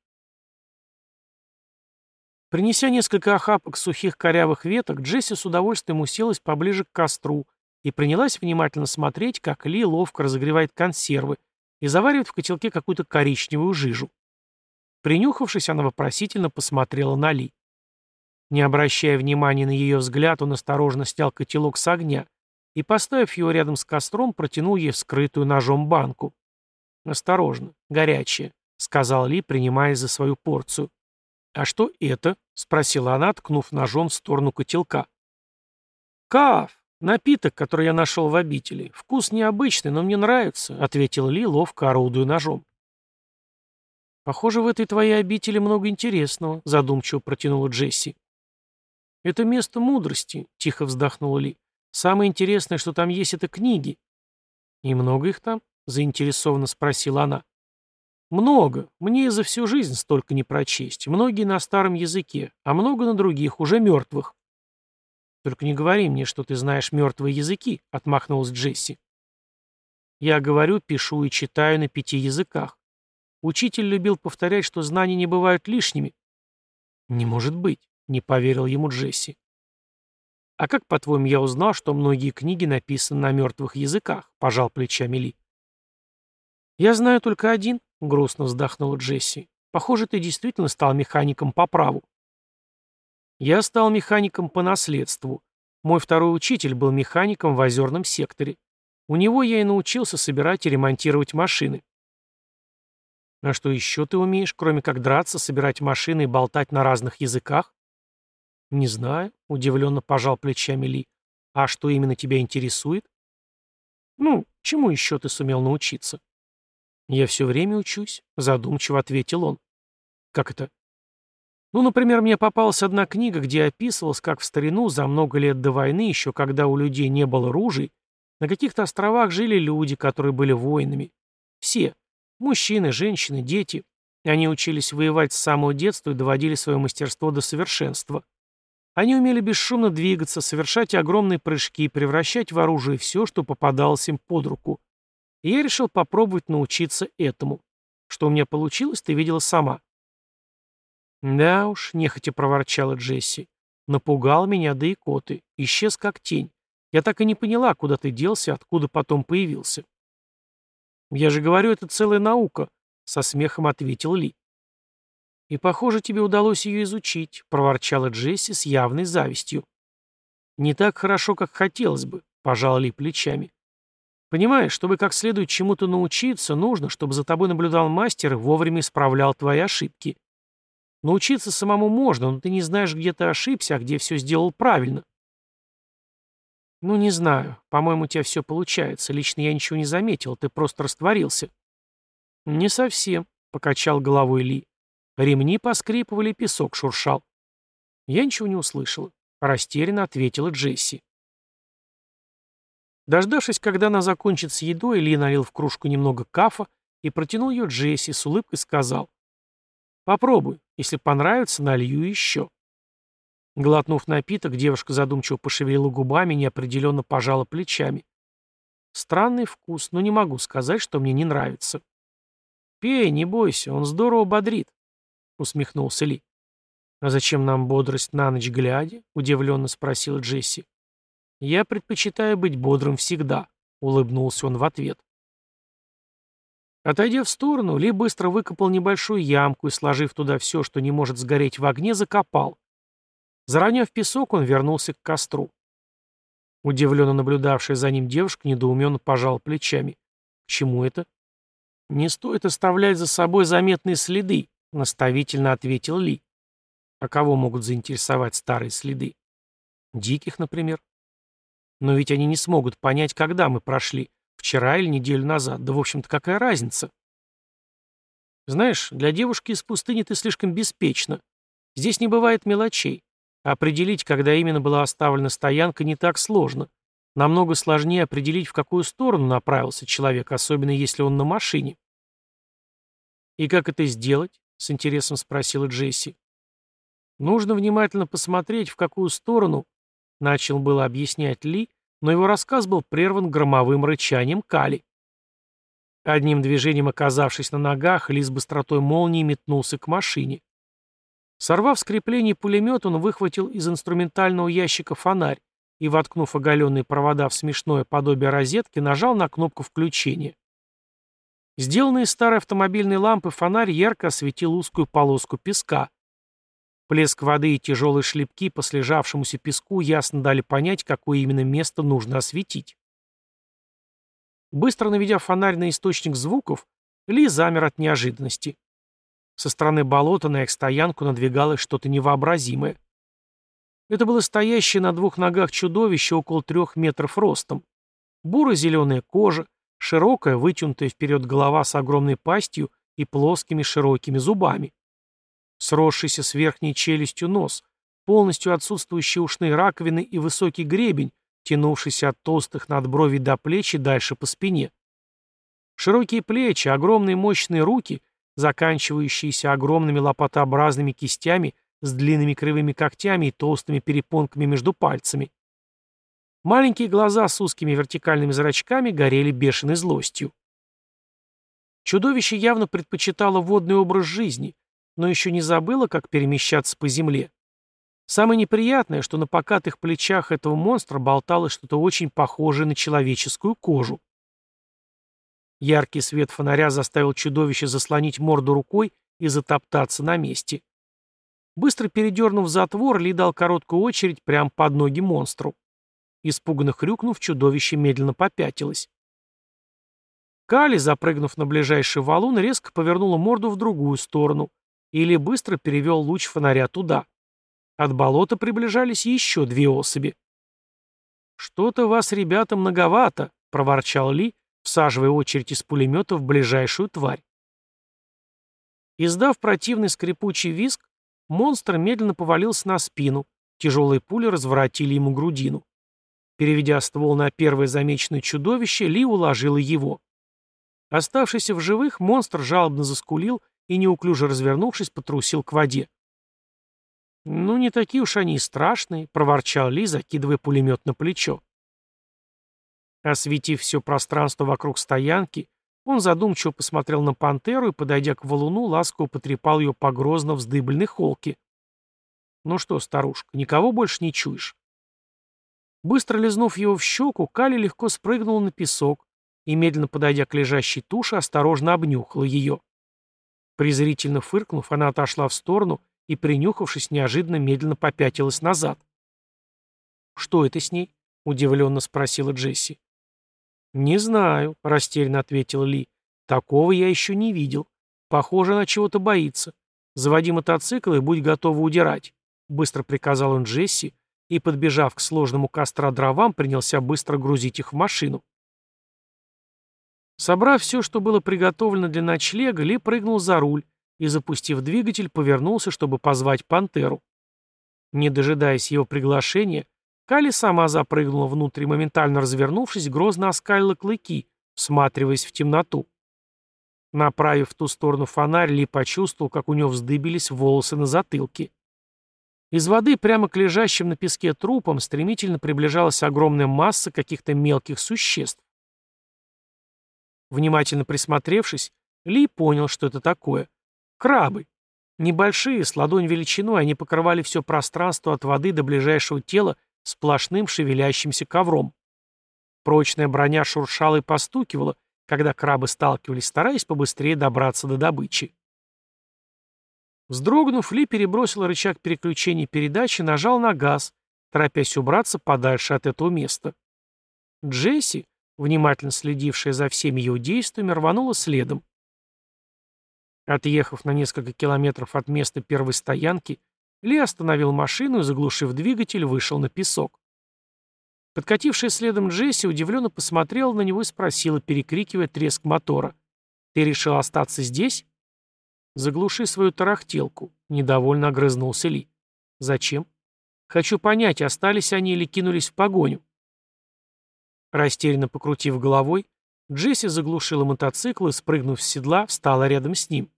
Принеся несколько охапок сухих корявых веток, Джесси с удовольствием уселась поближе к костру и принялась внимательно смотреть, как Ли ловко разогревает консервы и заваривает в котелке какую-то коричневую жижу. Принюхавшись, она вопросительно посмотрела на Ли. Не обращая внимания на ее взгляд, он осторожно снял котелок с огня и, поставив его рядом с костром, протянул ей вскрытую ножом банку. «Осторожно, горячая», — сказал Ли, принимаясь за свою порцию. «А что это?» — спросила она, ткнув ножом в сторону котелка. «Каф, напиток, который я нашел в обители. Вкус необычный, но мне нравится», — ответил Ли, ловко орудуя ножом. «Похоже, в этой твоей обители много интересного», — задумчиво протянула Джесси. «Это место мудрости», — тихо вздохнула Ли. Самое интересное, что там есть, это книги. И много их там? Заинтересованно спросила она. Много. Мне за всю жизнь столько не прочесть. Многие на старом языке, а много на других, уже мертвых. Только не говори мне, что ты знаешь мертвые языки, отмахнулась Джесси. Я говорю, пишу и читаю на пяти языках. Учитель любил повторять, что знания не бывают лишними. Не может быть, не поверил ему Джесси. А как, по-твоему, я узнал, что многие книги написаны на мертвых языках? Пожал плечами Ли. Я знаю только один, грустно вздохнула Джесси. Похоже, ты действительно стал механиком по праву. Я стал механиком по наследству. Мой второй учитель был механиком в озерном секторе. У него я и научился собирать и ремонтировать машины. А что еще ты умеешь, кроме как драться, собирать машины и болтать на разных языках? Не знаю, удивленно пожал плечами Ли. А что именно тебя интересует? Ну, чему еще ты сумел научиться? Я все время учусь, задумчиво ответил он. Как это? Ну, например, мне попалась одна книга, где описывалось, как в старину, за много лет до войны, еще когда у людей не было ружей, на каких-то островах жили люди, которые были воинами. Все. Мужчины, женщины, дети. Они учились воевать с самого детства и доводили свое мастерство до совершенства. Они умели бесшумно двигаться, совершать огромные прыжки, превращать в оружие все, что попадалось им под руку. И я решил попробовать научиться этому. Что у меня получилось, ты видела сама. «Да уж», — нехотя проворчала Джесси. «Напугал меня, да и коты. Исчез как тень. Я так и не поняла, куда ты делся, откуда потом появился». «Я же говорю, это целая наука», — со смехом ответил Ли. «И, похоже, тебе удалось ее изучить», — проворчала Джесси с явной завистью. «Не так хорошо, как хотелось бы», — пожал Ли плечами. «Понимаешь, чтобы как следует чему-то научиться, нужно, чтобы за тобой наблюдал мастер и вовремя исправлял твои ошибки. Научиться самому можно, но ты не знаешь, где ты ошибся, а где все сделал правильно. Ну, не знаю. По-моему, у тебя все получается. Лично я ничего не заметил, ты просто растворился. Не совсем, покачал головой Ли. Ремни поскрипывали, песок шуршал. Я ничего не услышала. Растерянно ответила Джесси. Дождавшись, когда она закончит с едой, Ли налил в кружку немного кафа и протянул ее Джесси, с улыбкой сказал. «Попробуй. Если понравится, налью еще». Глотнув напиток, девушка задумчиво пошевелила губами и неопределенно пожала плечами. Странный вкус, но не могу сказать, что мне не нравится. «Пей, не бойся, он здорово бодрит», — усмехнулся Ли. «А зачем нам бодрость на ночь глядя?» — удивленно спросила Джесси. «Я предпочитаю быть бодрым всегда», — улыбнулся он в ответ. Отойдя в сторону, Ли быстро выкопал небольшую ямку и, сложив туда все, что не может сгореть в огне, закопал. Зароняв песок, он вернулся к костру. Удивленно наблюдавшая за ним девушка недоуменно пожала плечами. К чему это? Не стоит оставлять за собой заметные следы, наставительно ответил Ли. А кого могут заинтересовать старые следы? Диких, например. Но ведь они не смогут понять, когда мы прошли. Вчера или неделю назад. Да, в общем-то, какая разница? Знаешь, для девушки из пустыни ты слишком беспечна. Здесь не бывает мелочей. Определить, когда именно была оставлена стоянка, не так сложно. Намного сложнее определить, в какую сторону направился человек, особенно если он на машине. «И как это сделать?» — с интересом спросила Джесси. «Нужно внимательно посмотреть, в какую сторону...» — начал было объяснять Ли, но его рассказ был прерван громовым рычанием Кали. Одним движением оказавшись на ногах, Ли с быстротой молнии метнулся к машине. Сорвав скрепление пулемета, он выхватил из инструментального ящика фонарь и, воткнув оголенные провода в смешное подобие розетки, нажал на кнопку включения. Сделанный из старой автомобильной лампы фонарь ярко осветил узкую полоску песка, Плеск воды и тяжелые шлепки по слежавшемуся песку ясно дали понять, какое именно место нужно осветить. Быстро наведя фонарь на источник звуков, Ли замер от неожиданности. Со стороны болота на их стоянку надвигалось что-то невообразимое. Это было стоящее на двух ногах чудовище около трех метров ростом. Буро-зеленая кожа, широкая, вытянутая вперед голова с огромной пастью и плоскими широкими зубами сросшийся с верхней челюстью нос, полностью отсутствующие ушные раковины и высокий гребень, тянувшийся от толстых надбровий до плеч и дальше по спине. Широкие плечи, огромные мощные руки заканчивающиеся огромными лопатообразными кистями с длинными кривыми когтями и толстыми перепонками между пальцами. Маленькие глаза с узкими вертикальными зрачками горели бешеной злостью. Чудовище явно предпочитало водный образ жизни, но еще не забыло, как перемещаться по земле. Самое неприятное, что на покатых плечах этого монстра болталось что-то очень похожее на человеческую кожу. Яркий свет фонаря заставил чудовище заслонить морду рукой и затоптаться на месте. Быстро передернув затвор, Ли дал короткую очередь прямо под ноги монстру. Испуганно хрюкнув, чудовище медленно попятилось. Кали, запрыгнув на ближайший валун, резко повернула морду в другую сторону, или быстро перевел луч фонаря туда. От болота приближались еще две особи. «Что-то вас, ребята, многовато», — проворчал Ли, всаживая очередь из пулемета в ближайшую тварь. Издав противный скрипучий визг, монстр медленно повалился на спину, тяжелые пули разворотили ему грудину. Переведя ствол на первое замеченное чудовище, Ли уложила его. Оставшийся в живых, монстр жалобно заскулил и, неуклюже развернувшись, потрусил к воде. «Ну, не такие уж они и страшные», — проворчал Ли, закидывая пулемет на плечо. Осветив все пространство вокруг стоянки, он задумчиво посмотрел на пантеру и, подойдя к валуну, ласково потрепал ее по грозно вздыбленной холке. «Ну что, старушка, никого больше не чуешь?» Быстро лизнув его в щеку, Кали легко спрыгнул на песок и, медленно подойдя к лежащей туше, осторожно обнюхала ее. Презрительно фыркнув, она отошла в сторону и, принюхавшись, неожиданно медленно попятилась назад. «Что это с ней?» — удивленно спросила Джесси. «Не знаю», — растерянно ответил Ли. «Такого я еще не видел. Похоже, она чего-то боится. Заводи мотоцикл и будь готова удирать», — быстро приказал он Джесси и, подбежав к сложному костра дровам, принялся быстро грузить их в машину. Собрав все, что было приготовлено для ночлега, Ли прыгнул за руль и, запустив двигатель, повернулся, чтобы позвать пантеру. Не дожидаясь его приглашения, Кали сама запрыгнула внутрь моментально развернувшись, грозно оскалила клыки, всматриваясь в темноту. Направив в ту сторону фонарь, Ли почувствовал, как у него вздыбились волосы на затылке. Из воды прямо к лежащим на песке трупам стремительно приближалась огромная масса каких-то мелких существ. Внимательно присмотревшись, Ли понял, что это такое. Крабы. Небольшие, с ладонь величиной, они покрывали все пространство от воды до ближайшего тела сплошным шевелящимся ковром. Прочная броня шуршала и постукивала, когда крабы сталкивались, стараясь побыстрее добраться до добычи. Вздрогнув, Ли перебросил рычаг переключения передачи нажал на газ, торопясь убраться подальше от этого места. Джесси, внимательно следившая за всеми его действиями, рванула следом. Отъехав на несколько километров от места первой стоянки, Ли остановил машину и, заглушив двигатель, вышел на песок. Подкатившая следом Джесси удивленно посмотрела на него и спросила, перекрикивая треск мотора. «Ты решил остаться здесь?» «Заглуши свою тарахтелку», — недовольно огрызнулся Ли. «Зачем?» «Хочу понять, остались они или кинулись в погоню». Растерянно покрутив головой, Джесси заглушила мотоцикл и, спрыгнув с седла, встала рядом с ним.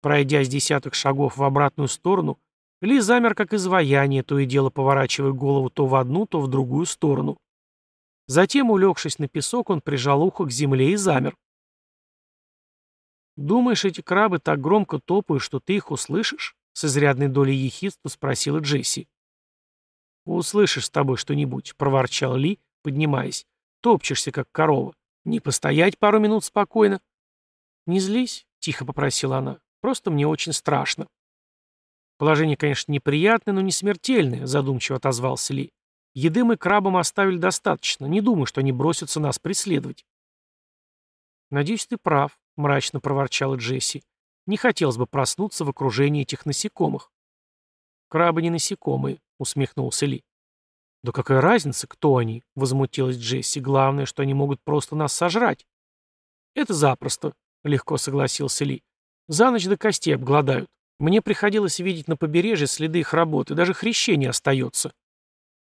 Пройдя с десяток шагов в обратную сторону, Ли замер как изваяние, то и дело поворачивая голову то в одну, то в другую сторону. Затем, улегшись на песок, он прижал ухо к земле и замер. «Думаешь, эти крабы так громко топают, что ты их услышишь?» С изрядной долей ехидства спросила Джесси. «Услышишь с тобой что-нибудь», — проворчал Ли, поднимаясь. «Топчешься, как корова. Не постоять пару минут спокойно?» «Не злись», — тихо попросила она. «Просто мне очень страшно». «Положение, конечно, неприятное, но не смертельное», — задумчиво отозвался Ли. «Еды мы крабам оставили достаточно. Не думаю, что они бросятся нас преследовать». «Надеюсь, ты прав», — мрачно проворчала Джесси. «Не хотелось бы проснуться в окружении этих насекомых». «Крабы не насекомые», — усмехнулся Ли. «Да какая разница, кто они?» — возмутилась Джесси. «Главное, что они могут просто нас сожрать». «Это запросто», — легко согласился Ли. «За ночь до костей обгладают. Мне приходилось видеть на побережье следы их работы, даже хрящей не остается».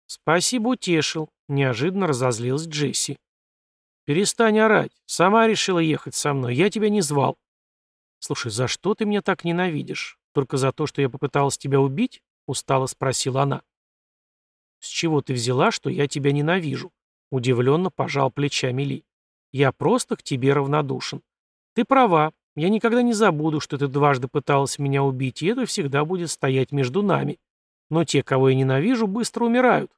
«Спасибо, утешил», — неожиданно разозлилась Джесси. «Перестань орать. Сама решила ехать со мной. Я тебя не звал». «Слушай, за что ты меня так ненавидишь? Только за то, что я попыталась тебя убить?» — устало спросила она. «С чего ты взяла, что я тебя ненавижу?» — удивленно пожал плечами Ли. «Я просто к тебе равнодушен. Ты права, я никогда не забуду, что ты дважды пыталась меня убить, и это всегда будет стоять между нами. Но те, кого я ненавижу, быстро умирают».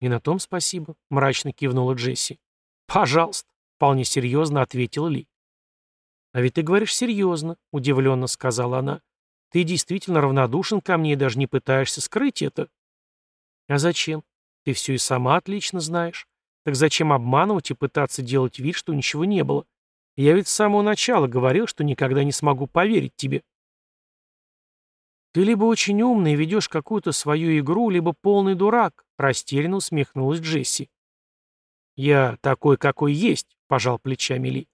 «И на том спасибо», — мрачно кивнула Джесси. «Пожалуйста», — вполне серьезно ответил Ли. «А ведь ты говоришь серьезно», — удивленно сказала она. «Ты действительно равнодушен ко мне и даже не пытаешься скрыть это». «А зачем? Ты все и сама отлично знаешь. Так зачем обманывать и пытаться делать вид, что ничего не было? Я ведь с самого начала говорил, что никогда не смогу поверить тебе». «Ты либо очень умный и ведешь какую-то свою игру, либо полный дурак», — растерянно усмехнулась Джесси. «Я такой, какой есть», — пожал плечами Ли.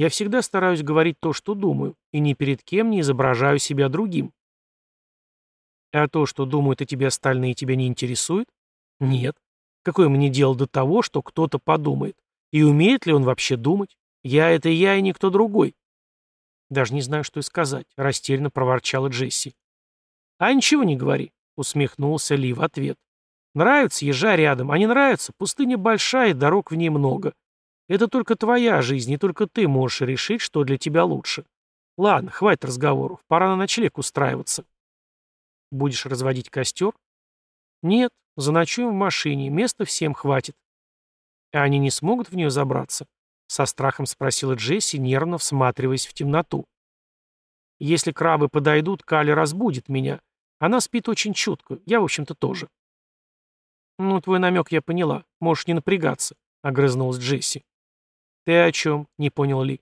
Я всегда стараюсь говорить то, что думаю, и ни перед кем не изображаю себя другим. А то, что думают о тебе остальные, тебя не интересует? Нет. Какое мне дело до того, что кто-то подумает? И умеет ли он вообще думать? Я — это я и никто другой. Даже не знаю, что и сказать, — растерянно проворчала Джесси. А ничего не говори, — усмехнулся Ли в ответ. Нравится, езжай рядом, а не нравится, пустыня большая, дорог в ней много. Это только твоя жизнь, и только ты можешь решить, что для тебя лучше. Ладно, хватит разговоров, пора на ночлег устраиваться. Будешь разводить костер? Нет, заночуем в машине, места всем хватит. А они не смогут в нее забраться? Со страхом спросила Джесси, нервно всматриваясь в темноту. Если крабы подойдут, Кали разбудит меня. Она спит очень чутко, я, в общем-то, тоже. Ну, твой намек я поняла, можешь не напрягаться, огрызнулась Джесси. «Ты о чем?» — не понял Ли.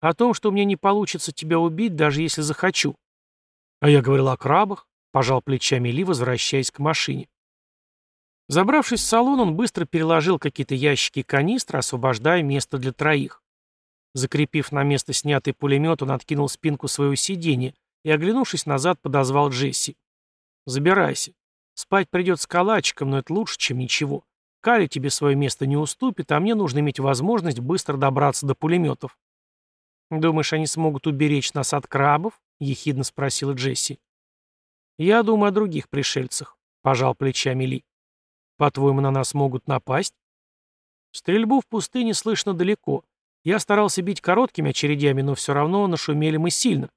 «О том, что мне не получится тебя убить, даже если захочу». «А я говорил о крабах», — пожал плечами Ли, возвращаясь к машине. Забравшись в салон, он быстро переложил какие-то ящики и канистры, освобождая место для троих. Закрепив на место снятый пулемет, он откинул спинку своего сиденья и, оглянувшись назад, подозвал Джесси. «Забирайся. Спать придется калачиком, но это лучше, чем ничего. Кали тебе свое место не уступит, а мне нужно иметь возможность быстро добраться до пулеметов. «Думаешь, они смогут уберечь нас от крабов?» — ехидно спросила Джесси. «Я думаю о других пришельцах», — пожал плечами Ли. «По-твоему, на нас могут напасть?» Стрельбу в пустыне слышно далеко. Я старался бить короткими очередями, но все равно нашумели мы сильно.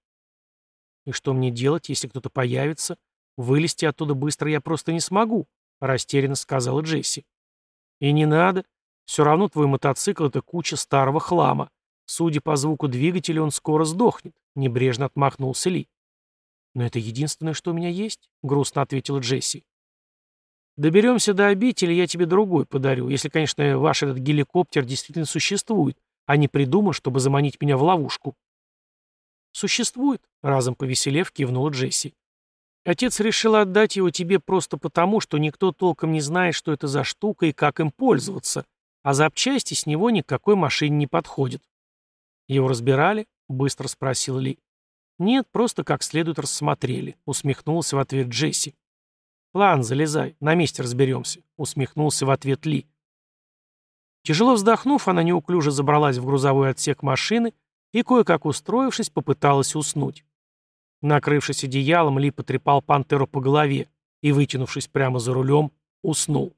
«И что мне делать, если кто-то появится? Вылезти оттуда быстро я просто не смогу», — растерянно сказала Джесси. И не надо. Все равно твой мотоцикл — это куча старого хлама. Судя по звуку двигателя, он скоро сдохнет. Небрежно отмахнулся Ли. «Но это единственное, что у меня есть», — грустно ответила Джесси. «Доберемся до обители, я тебе другой подарю, если, конечно, ваш этот геликоптер действительно существует, а не придумал, чтобы заманить меня в ловушку». «Существует», — разом повеселев, кивнула Джесси. Отец решил отдать его тебе просто потому, что никто толком не знает, что это за штука и как им пользоваться, а запчасти с него никакой машине не подходят. Его разбирали? Быстро спросил Ли. Нет, просто как следует рассмотрели, усмехнулся в ответ Джесси. Ладно, залезай, на месте разберемся, усмехнулся в ответ Ли. Тяжело вздохнув, она неуклюже забралась в грузовой отсек машины и, кое-как устроившись, попыталась уснуть. Накрывшись одеялом, Ли потрепал пантеру по голове и, вытянувшись прямо за рулем, уснул.